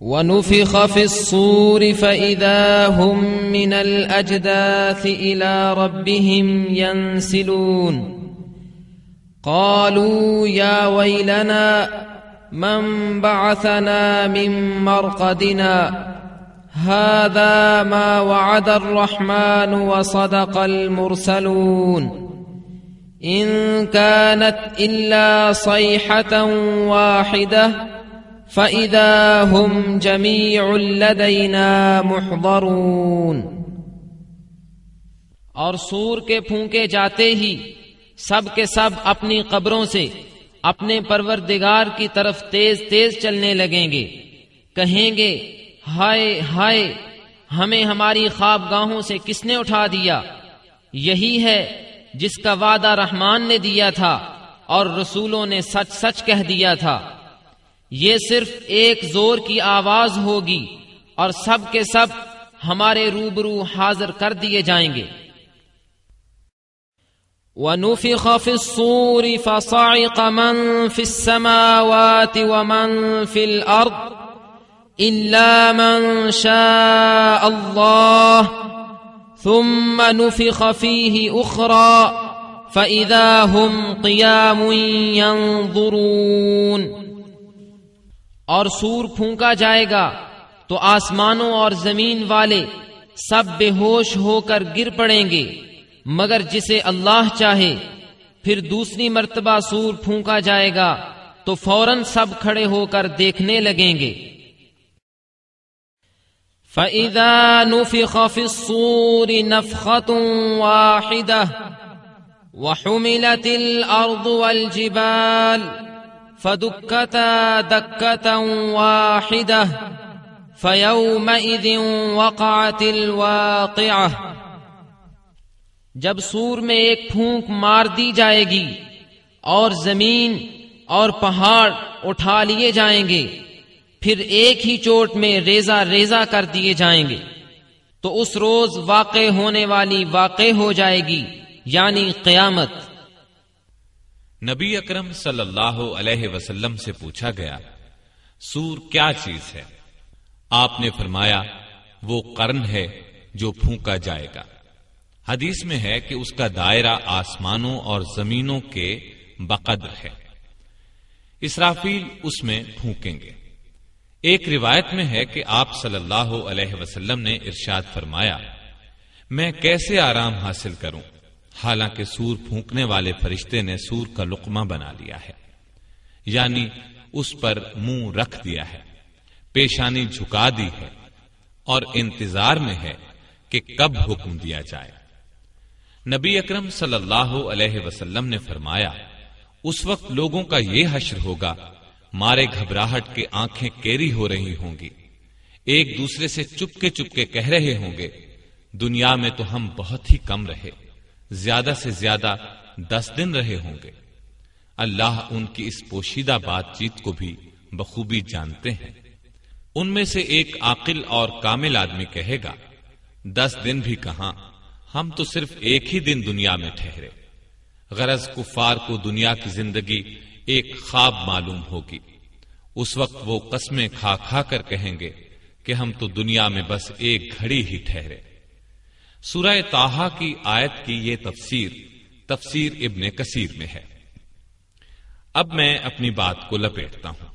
وَنُفِخَ فِي الصُّورِ فَإِذَا هُم مِّنَ الْأَجْدَاثِ إِلَى رَبِّهِمْ يَنْسِلُونَ۔ قَالُوا يَا وَيْلَنَا من بعثنا من مرقدنا۔ هذا ما وعد الرحمن وصدق المرسلون. إن كانت إلا صيحة واحدة، فإذا هم جميع لدينا محضرون. اور سور کے پھونکے جاتے ہی، سب کے سب اپنی قبروں سے اپنے پروردگار کی طرف تیز تیز چلنے لگیں گے، کہیں گے ہائے ہائے، ہمیں ہماری خواب گاہوں سے کس نے اٹھا دیا؟ یہی ہے جس کا وعدہ رحمان نے دیا تھا اور رسولوں نے سچ سچ کہہ دیا تھا۔ یہ صرف ایک زور کی آواز ہوگی اور سب کے سب ہمارے روبرو حاضر کر دیے جائیں گے۔ ونفخ في الصور فصعق من في السماوات ومن في الأرض إلا من شاء الله ثم نفخ فيه أخرى فإذا هم قيام ينظرون۔ اور سور پھونکا جائے گا تو آسمانوں اور زمین والے سب بے ہوش ہو کر گر پڑیں گے۔ مگر جسے اللہ چاہے، پھر دوسری مرتبہ سور پھونکا جائے گا تو فوراً سب کھڑے ہو کر دیکھنے لگیں گے۔ فَإِذَا نُفِخَ فِي الصُّورِ نَفْخَةٌ وَاحِدَةٌ وَحُمِلَتِ الْأَرْضُ وَالْجِبَالُ فَدُكَّتَا دَكَّةً وَاحِدَةً فَيَوْمَئِذٍ وَقَعَتِ الْوَاقِعَةِ جب سور میں ایک پھونک مار دی جائے گی اور زمین اور پہاڑ اٹھا لیے جائیں گے پھر ایک ہی چوٹ میں ریزا ریزا کر دیے جائیں گے۔ تو اس روز واقع ہونے والی واقع ہو جائے گی یعنی قیامت۔ نبی اکرم صلی اللہ علیہ وسلم سے پوچھا گیا، سور کیا چیز ہے؟ آپ نے فرمایا، وہ قرن ہے جو پھونکا جائے گا۔ حدیث میں ہے کہ اس کا دائرہ آسمانوں اور زمینوں کے بقدر ہے۔ اسرافیل اس میں پھونکیں گے۔ ایک روایت میں ہے کہ آپ صلی اللہ علیہ وسلم نے ارشاد فرمایا، میں کیسے آرام حاصل کروں؟ حالانکہ سور پھونکنے والے فرشتے نے سور کا لقمہ بنا لیا ہے یعنی اس پر منہ رکھ دیا ہے، پیشانی جھکا دی ہے، اور انتظار میں ہے کہ کب حکم دیا جائے۔ نبی اکرم صلی اللہ علیہ وسلم نے فرمایا، اس وقت لوگوں کا یہ حشر ہوگا مارے گھبراہٹ کے آنکھیں کیری ہو رہی ہوں گی۔ ایک دوسرے سے چپکے چپکے کہہ رہے ہوں گے، دنیا میں تو ہم بہت ہی کم رہے، زیادہ سے زیادہ دس دن رہے ہوں گے۔ اللہ ان کی اس پوشیدہ بات چیت کو بھی بخوبی جانتے ہیں۔ ان میں سے ایک عاقل اور کامل آدمی کہے گا، دس دن بھی کہاں، ہم تو صرف ایک ہی دن دنیا میں ٹھہرے۔ غرض کفار کو دنیا کی زندگی ایک خواب معلوم ہوگی۔ اس وقت وہ قسمیں کھا کھا کر کہیں گے کہ ہم تو دنیا میں بس ایک گھڑی ہی ٹھہرے۔ سورہ تاہا کی آیت کی یہ تفسیر تفسیر ابن کثیر میں ہے۔ اب میں اپنی بات کو لپیٹتا ہوں۔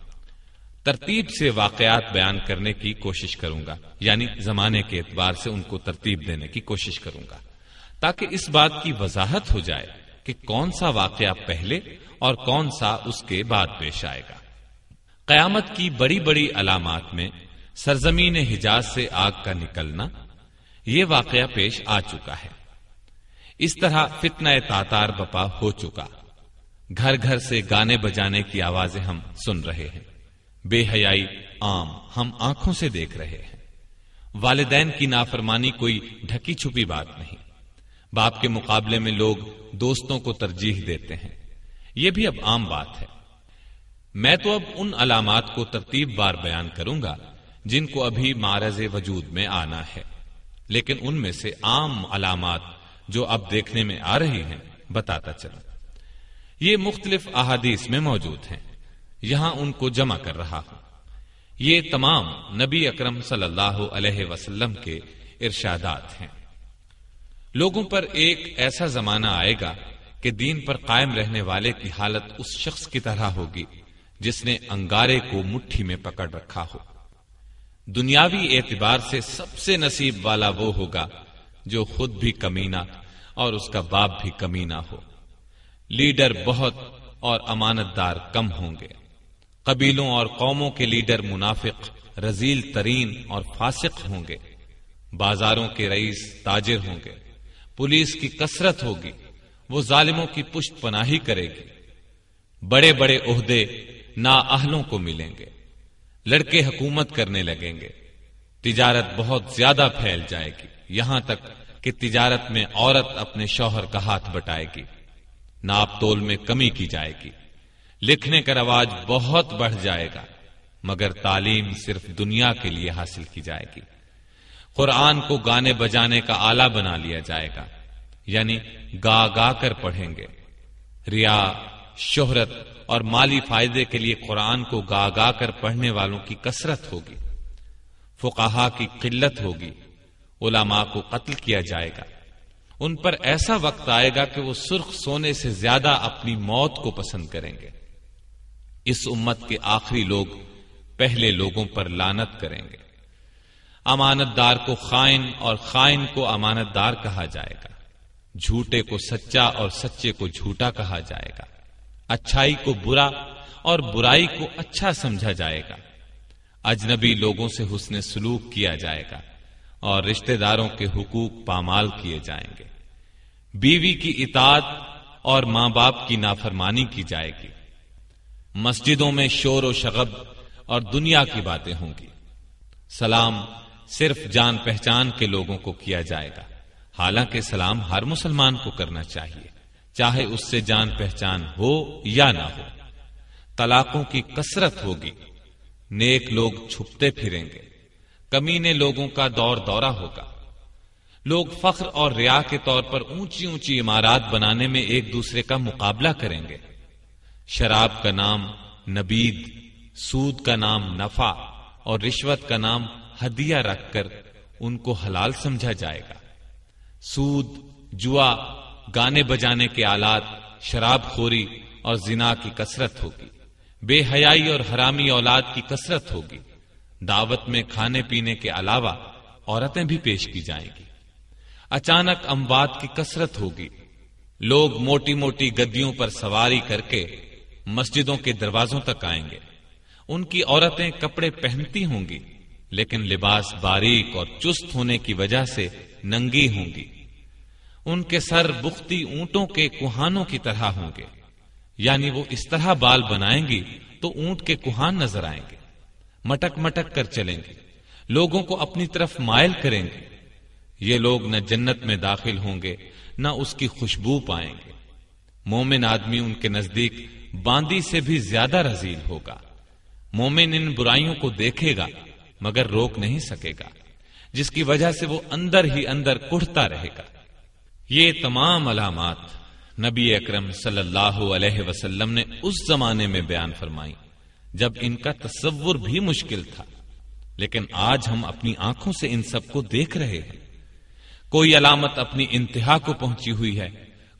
ترتیب سے واقعات بیان کرنے کی کوشش کروں گا یعنی زمانے کے اعتبار سے ان کو ترتیب دینے کی کوشش کروں گا، تاکہ اس بات کی وضاحت ہو جائے کہ کون سا واقعہ پہلے اور کون سا اس کے بعد پیش آئے گا۔ قیامت کی بڑی بڑی علامات میں سرزمین حجاز سے آگ کا نکلنا یہ واقعہ پیش آ چکا ہے۔ اس طرح فتنہ تاتار بپا ہو چکا۔ گھر گھر سے گانے بجانے کی آوازیں ہم سن رہے ہیں۔ بے حیائی عام ہم آنکھوں سے دیکھ رہے ہیں۔ والدین کی نافرمانی کوئی ڈھکی چھپی بات نہیں۔ باپ کے مقابلے میں لوگ دوستوں کو ترجیح دیتے ہیں۔ یہ بھی اب عام بات ہے۔ میں تو اب ان علامات کو ترتیب بار بیان کروں گا جن کو ابھی مارز وجود میں آنا ہے۔ لیکن ان میں سے عام علامات جو اب دیکھنے میں آ رہی ہیں، بتاتا چلا۔ یہ مختلف احادیث میں موجود ہیں۔ یہاں ان کو جمع کر رہا ہوں۔ یہ تمام نبی اکرم صلی اللہ علیہ وسلم کے ارشادات ہیں۔ لوگوں پر ایک ایسا زمانہ آئے گا کہ دین پر قائم رہنے والے کی حالت اس شخص کی طرح ہوگی جس نے انگارے کو مٹھی میں پکڑ رکھا ہو۔ دنیاوی اعتبار سے سب سے نصیب والا وہ ہوگا جو خود بھی کمینہ اور اس کا باپ بھی کمینہ ہو۔ لیڈر بہت اور امانت دار کم ہوں گے۔ قبیلوں اور قوموں کے لیڈر منافق رزیل ترین اور فاسق ہوں گے۔ بازاروں کے رئیس تاجر ہوں گے۔ پولیس کی کثرت ہوگی۔ وہ ظالموں کی پشت پناہی کرے گی۔ بڑے بڑے عہدے نا اہلوں کو ملیں گے۔ لڑکے حکومت کرنے لگیں گے۔ تجارت بہت زیادہ پھیل جائے گی۔ یہاں تک کہ تجارت میں عورت اپنے شوہر کا ہاتھ بٹائے گی۔ ناپ تول میں کمی کی جائے گی۔ لکھنے کا رواج بہت بڑھ جائے گا۔ مگر تعلیم صرف دنیا کے لیے حاصل کی جائے گی۔ قرآن کو گانے بجانے کا آلہ بنا لیا جائے گا۔ یعنی گا گا کر پڑھیں گے۔ ریا، شہرت اور مالی فائدے کے لیے قرآن کو گا گا کر پڑھنے والوں کی کثرت ہوگی۔ فقہا کی قلت ہوگی۔ علماء کو قتل کیا جائے گا۔ ان پر ایسا وقت آئے گا کہ وہ سرخ سونے سے زیادہ اپنی موت کو پسند کریں گے۔ اس امت کے آخری لوگ پہلے لوگوں پر لانت کریں گے۔ امانت دار کو خائن اور خائن کو امانت دار کہا جائے گا۔ جھوٹے کو سچا اور سچے کو جھوٹا کہا جائے گا۔ اچھائی کو برا اور برائی کو اچھا سمجھا جائے گا۔ اجنبی لوگوں سے حسن سلوک کیا جائے گا اور رشتہ داروں کے حقوق پامال کیے جائیں گے۔ بیوی کی اطاعت اور ماں باپ کی نافرمانی کی جائے گی۔ مسجدوں میں شور و شغب اور دنیا کی باتیں ہوں گی۔ سلام صرف جان پہچان کے لوگوں کو کیا جائے گا۔ حالانکہ سلام ہر مسلمان کو کرنا چاہیے، چاہے اس سے جان پہچان ہو یا نہ ہو۔ طلاقوں کی کثرت ہوگی، نیک لوگ چھپتے پھریں گے، کمینے لوگوں کا دور دورہ ہوگا۔ لوگ فخر اور ریا کے طور پر اونچی اونچی عمارات بنانے میں ایک دوسرے کا مقابلہ کریں گے۔ شراب کا نام نبید، سود کا نام نفع اور رشوت کا نام ہدیہ رکھ کر ان کو حلال سمجھا جائے گا۔ سود، جوا، گانے بجانے کے آلات، شراب خوری اور زنا کی کثرت ہوگی۔ بے حیائی اور حرامی اولاد کی کثرت ہوگی۔ دعوت میں کھانے پینے کے علاوہ عورتیں بھی پیش کی جائیں گی۔ اچانک اموات کی کثرت ہوگی۔ لوگ موٹی موٹی گدیوں پر سواری کر کے مسجدوں کے دروازوں تک آئیں گے۔ ان کی عورتیں کپڑے پہنتی ہوں گی، لیکن لباس باریک اور چست ہونے کی وجہ سے ننگی ہوں گی۔ ان کے سر بختی اونٹوں کے کوہانوں کی طرح ہوں گے۔ یعنی وہ اس طرح بال بنائیں گی تو اونٹ کے کوہان نظر آئیں گے۔ مٹک مٹک کر چلیں گے۔ لوگوں کو اپنی طرف مائل کریں گے۔ یہ لوگ نہ جنت میں داخل ہوں گے، نہ اس کی خوشبو پائیں گے۔ مومن آدمی ان کے نزدیک باندی سے بھی زیادہ رزیل ہوگا۔ مومن ان برائیوں کو دیکھے گا، مگر روک نہیں سکے گا۔ جس کی وجہ سے وہ اندر ہی اندر کڑتا رہے گا۔ یہ تمام علامات نبی اکرم صلی اللہ علیہ وسلم نے اس زمانے میں بیان فرمائی، جب ان کا تصور بھی مشکل تھا۔ لیکن آج ہم اپنی آنکھوں سے ان سب کو دیکھ رہے ہیں۔ کوئی علامت اپنی انتہا کو پہنچی ہوئی ہے،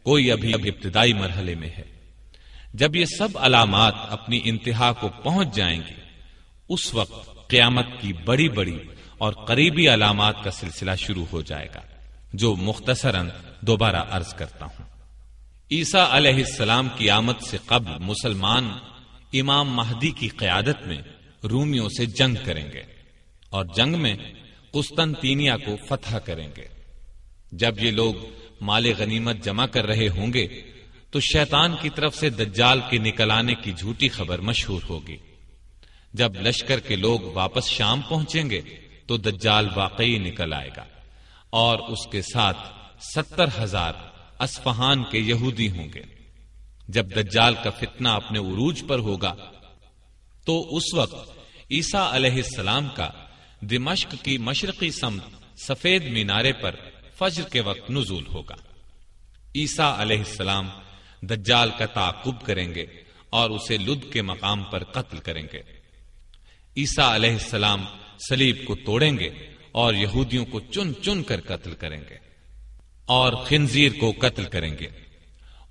کوئی ابھی اب ابتدائی مرحلے میں ہے۔ جب یہ سب علامات اپنی انتہا کو پہنچ جائیں گی اس وقت قیامت کی بڑی بڑی اور قریبی علامات کا سلسلہ شروع ہو جائے گا، جو مختصراً دوبارہ عرض کرتا ہوں۔ عیسیٰ علیہ السلام کی آمد سے قبل مسلمان امام مہدی کی قیادت میں رومیوں سے جنگ کریں گے اور جنگ میں قسطنطینیہ کو فتح کریں گے۔ جب یہ لوگ مال غنیمت جمع کر رہے ہوں گے، تو شیطان کی طرف سے دجال کے نکل آنے کی جھوٹی خبر مشہور ہوگی۔ جب لشکر کے لوگ واپس شام پہنچیں گے تو دجال واقعی نکل آئے گا اور اس کے ساتھ ستر ہزار اسفہان کے یہودی ہوں گے۔ جب دجال کا فتنہ اپنے عروج پر ہوگا، تو اس وقت عیسیٰ علیہ السلام کا دمشق کی مشرقی سمت سفید مینارے پر فجر کے وقت نزول ہوگا۔ عیسیٰ علیہ السلام دجال کا تعقب کریں گے اور اسے لد کے مقام پر قتل کریں گے۔ عیسیٰ علیہ السلام سلیب کو توڑیں گے اور یہودیوں کو چن چن کر قتل کریں گے اور خنزیر کو قتل کریں گے۔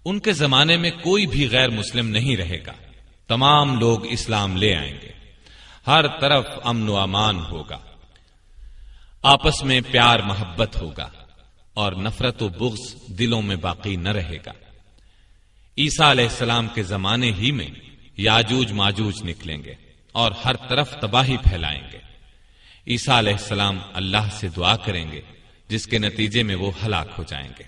ان کے زمانے میں کوئی بھی غیر مسلم نہیں رہے گا۔ تمام لوگ اسلام لے آئیں گے۔ ہر طرف امن و امان ہوگا۔ آپس میں پیار محبت ہوگا اور نفرت و بغض دلوں میں باقی نہ رہے گا۔ عیسیٰ علیہ السلام کے زمانے ہی میں یاجوج ماجوج نکلیں گے اور ہر طرف تباہی پھیلائیں گے۔ عیسیٰ علیہ السلام اللہ سے دعا کریں گے، جس کے نتیجے میں وہ ہلاک ہو جائیں گے۔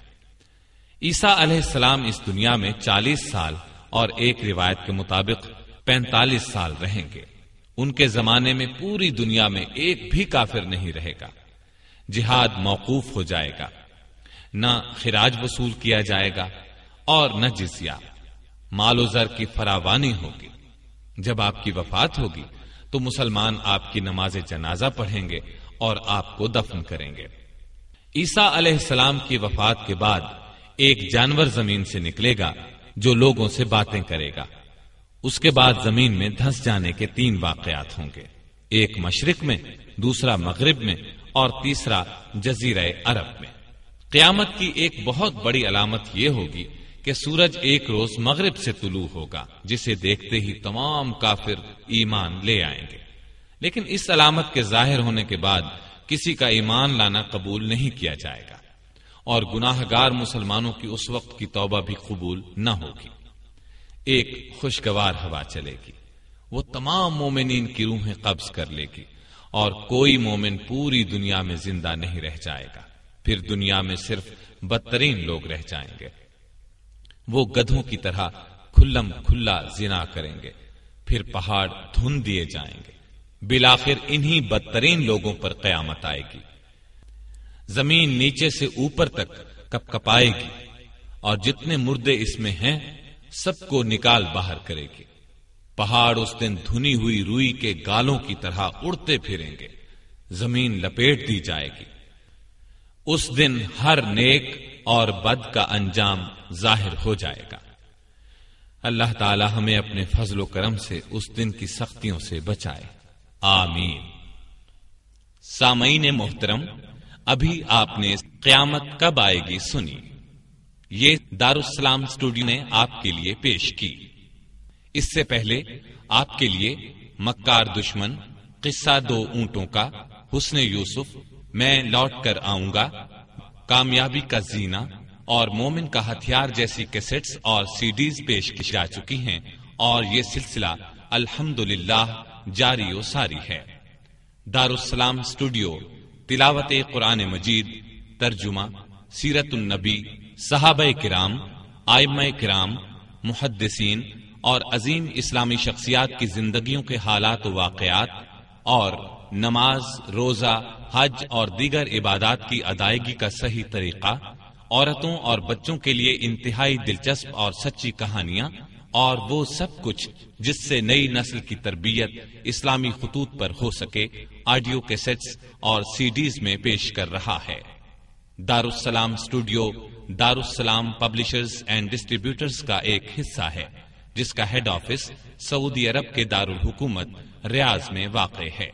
عیسیٰ علیہ السلام اس دنیا میں چالیس سال اور ایک روایت کے مطابق پینتالیس سال رہیں گے۔ ان کے زمانے میں پوری دنیا میں ایک بھی کافر نہیں رہے گا۔ جہاد موقوف ہو جائے گا۔ نہ خراج وصول کیا جائے گا اور نہ جزیہ۔ مال و زر کی فراوانی ہوگی۔ جب آپ کی وفات ہوگی تو مسلمان آپ کی نماز جنازہ پڑھیں گے اور آپ کو دفن کریں گے۔ عیسیٰ علیہ السلام کی وفات کے بعد ایک جانور زمین سے نکلے گا جو لوگوں سے باتیں کرے گا۔ اس کے بعد زمین میں دھس جانے کے تین واقعات ہوں گے۔ ایک مشرق میں، دوسرا مغرب میں اور تیسرا جزیرہ عرب میں۔ قیامت کی ایک بہت بڑی علامت یہ ہوگی کہ سورج ایک روز مغرب سے طلوع ہوگا، جسے دیکھتے ہی تمام کافر ایمان لے آئیں گے۔ لیکن اس علامت کے ظاہر ہونے کے بعد کسی کا ایمان لانا قبول نہیں کیا جائے گا۔ اور گناہ گار مسلمانوں کی اس وقت کی توبہ بھی قبول نہ ہوگی۔ ایک خوشگوار ہوا چلے گی۔ وہ تمام مومنین کی روحیں قبض کر لے گی اور کوئی مومن پوری دنیا میں زندہ نہیں رہ جائے گا۔ پھر دنیا میں صرف بدترین لوگ رہ جائیں گے۔ وہ گدھوں کی طرح کھلم کھلا زنا کریں گے، پھر پہاڑ دھن دیے جائیں گے۔ بلاخر انہی بدترین لوگوں پر قیامت آئے گی۔ زمین نیچے سے اوپر تک کپ کپائے گی، اور جتنے مردے اس میں ہیں، سب کو نکال باہر کرے گی۔ پہاڑ اس دن دھنی ہوئی روئی کے گالوں کی طرح اڑتے پھریں گے۔ زمین لپیٹ دی جائے گی۔ اس دن ہر نیک اور بد کا انجام ظاہر ہو جائے گا۔ اللہ تعالی ہمیں اپنے فضل و کرم سے اس دن کی سختیوں سے بچائے۔ آمین۔ سامعین محترم، ابھی آپ نے قیامت کب آئے گی سنی۔ یہ دارالسلام اسٹوڈیو نے آپ کے لیے پیش کی۔ اس سے پہلے آپ کے لیے مکار دشمن، قصہ دو اونٹوں کا، حسن یوسف، میں لوٹ کر آؤں گا۔ کامیابی کا زینا اور مومن کا ہتھیار جیسی کیسٹس اور سی ڈیز پیش کی جا چکی ہیں اور یہ سلسلہ الحمد جاری و ساری ہے۔ دارالسلام اسٹوڈیو تلاوت قرآن مجید، ترجمہ، سیرت النبی، صحابہ کرام، آئمہ کرام، محدثین اور عظیم اسلامی شخصیات کی زندگیوں کے حالات و واقعات اور نماز، روزہ، حج اور دیگر عبادات کی ادائیگی کا صحیح طریقہ، عورتوں اور بچوں کے لیے انتہائی دلچسپ اور سچی کہانیاں، اور وہ سب کچھ جس سے نئی نسل کی تربیت اسلامی خطوط پر ہو سکے، آڈیو کیسٹس اور سی ڈیز میں پیش کر رہا ہے۔ Darussalam studio Darussalam publishers and distributors کا ایک حصہ ہے، جس کا ہیڈ آفس سعودی عرب کے دارالحکومت ریاض میں واقع ہے۔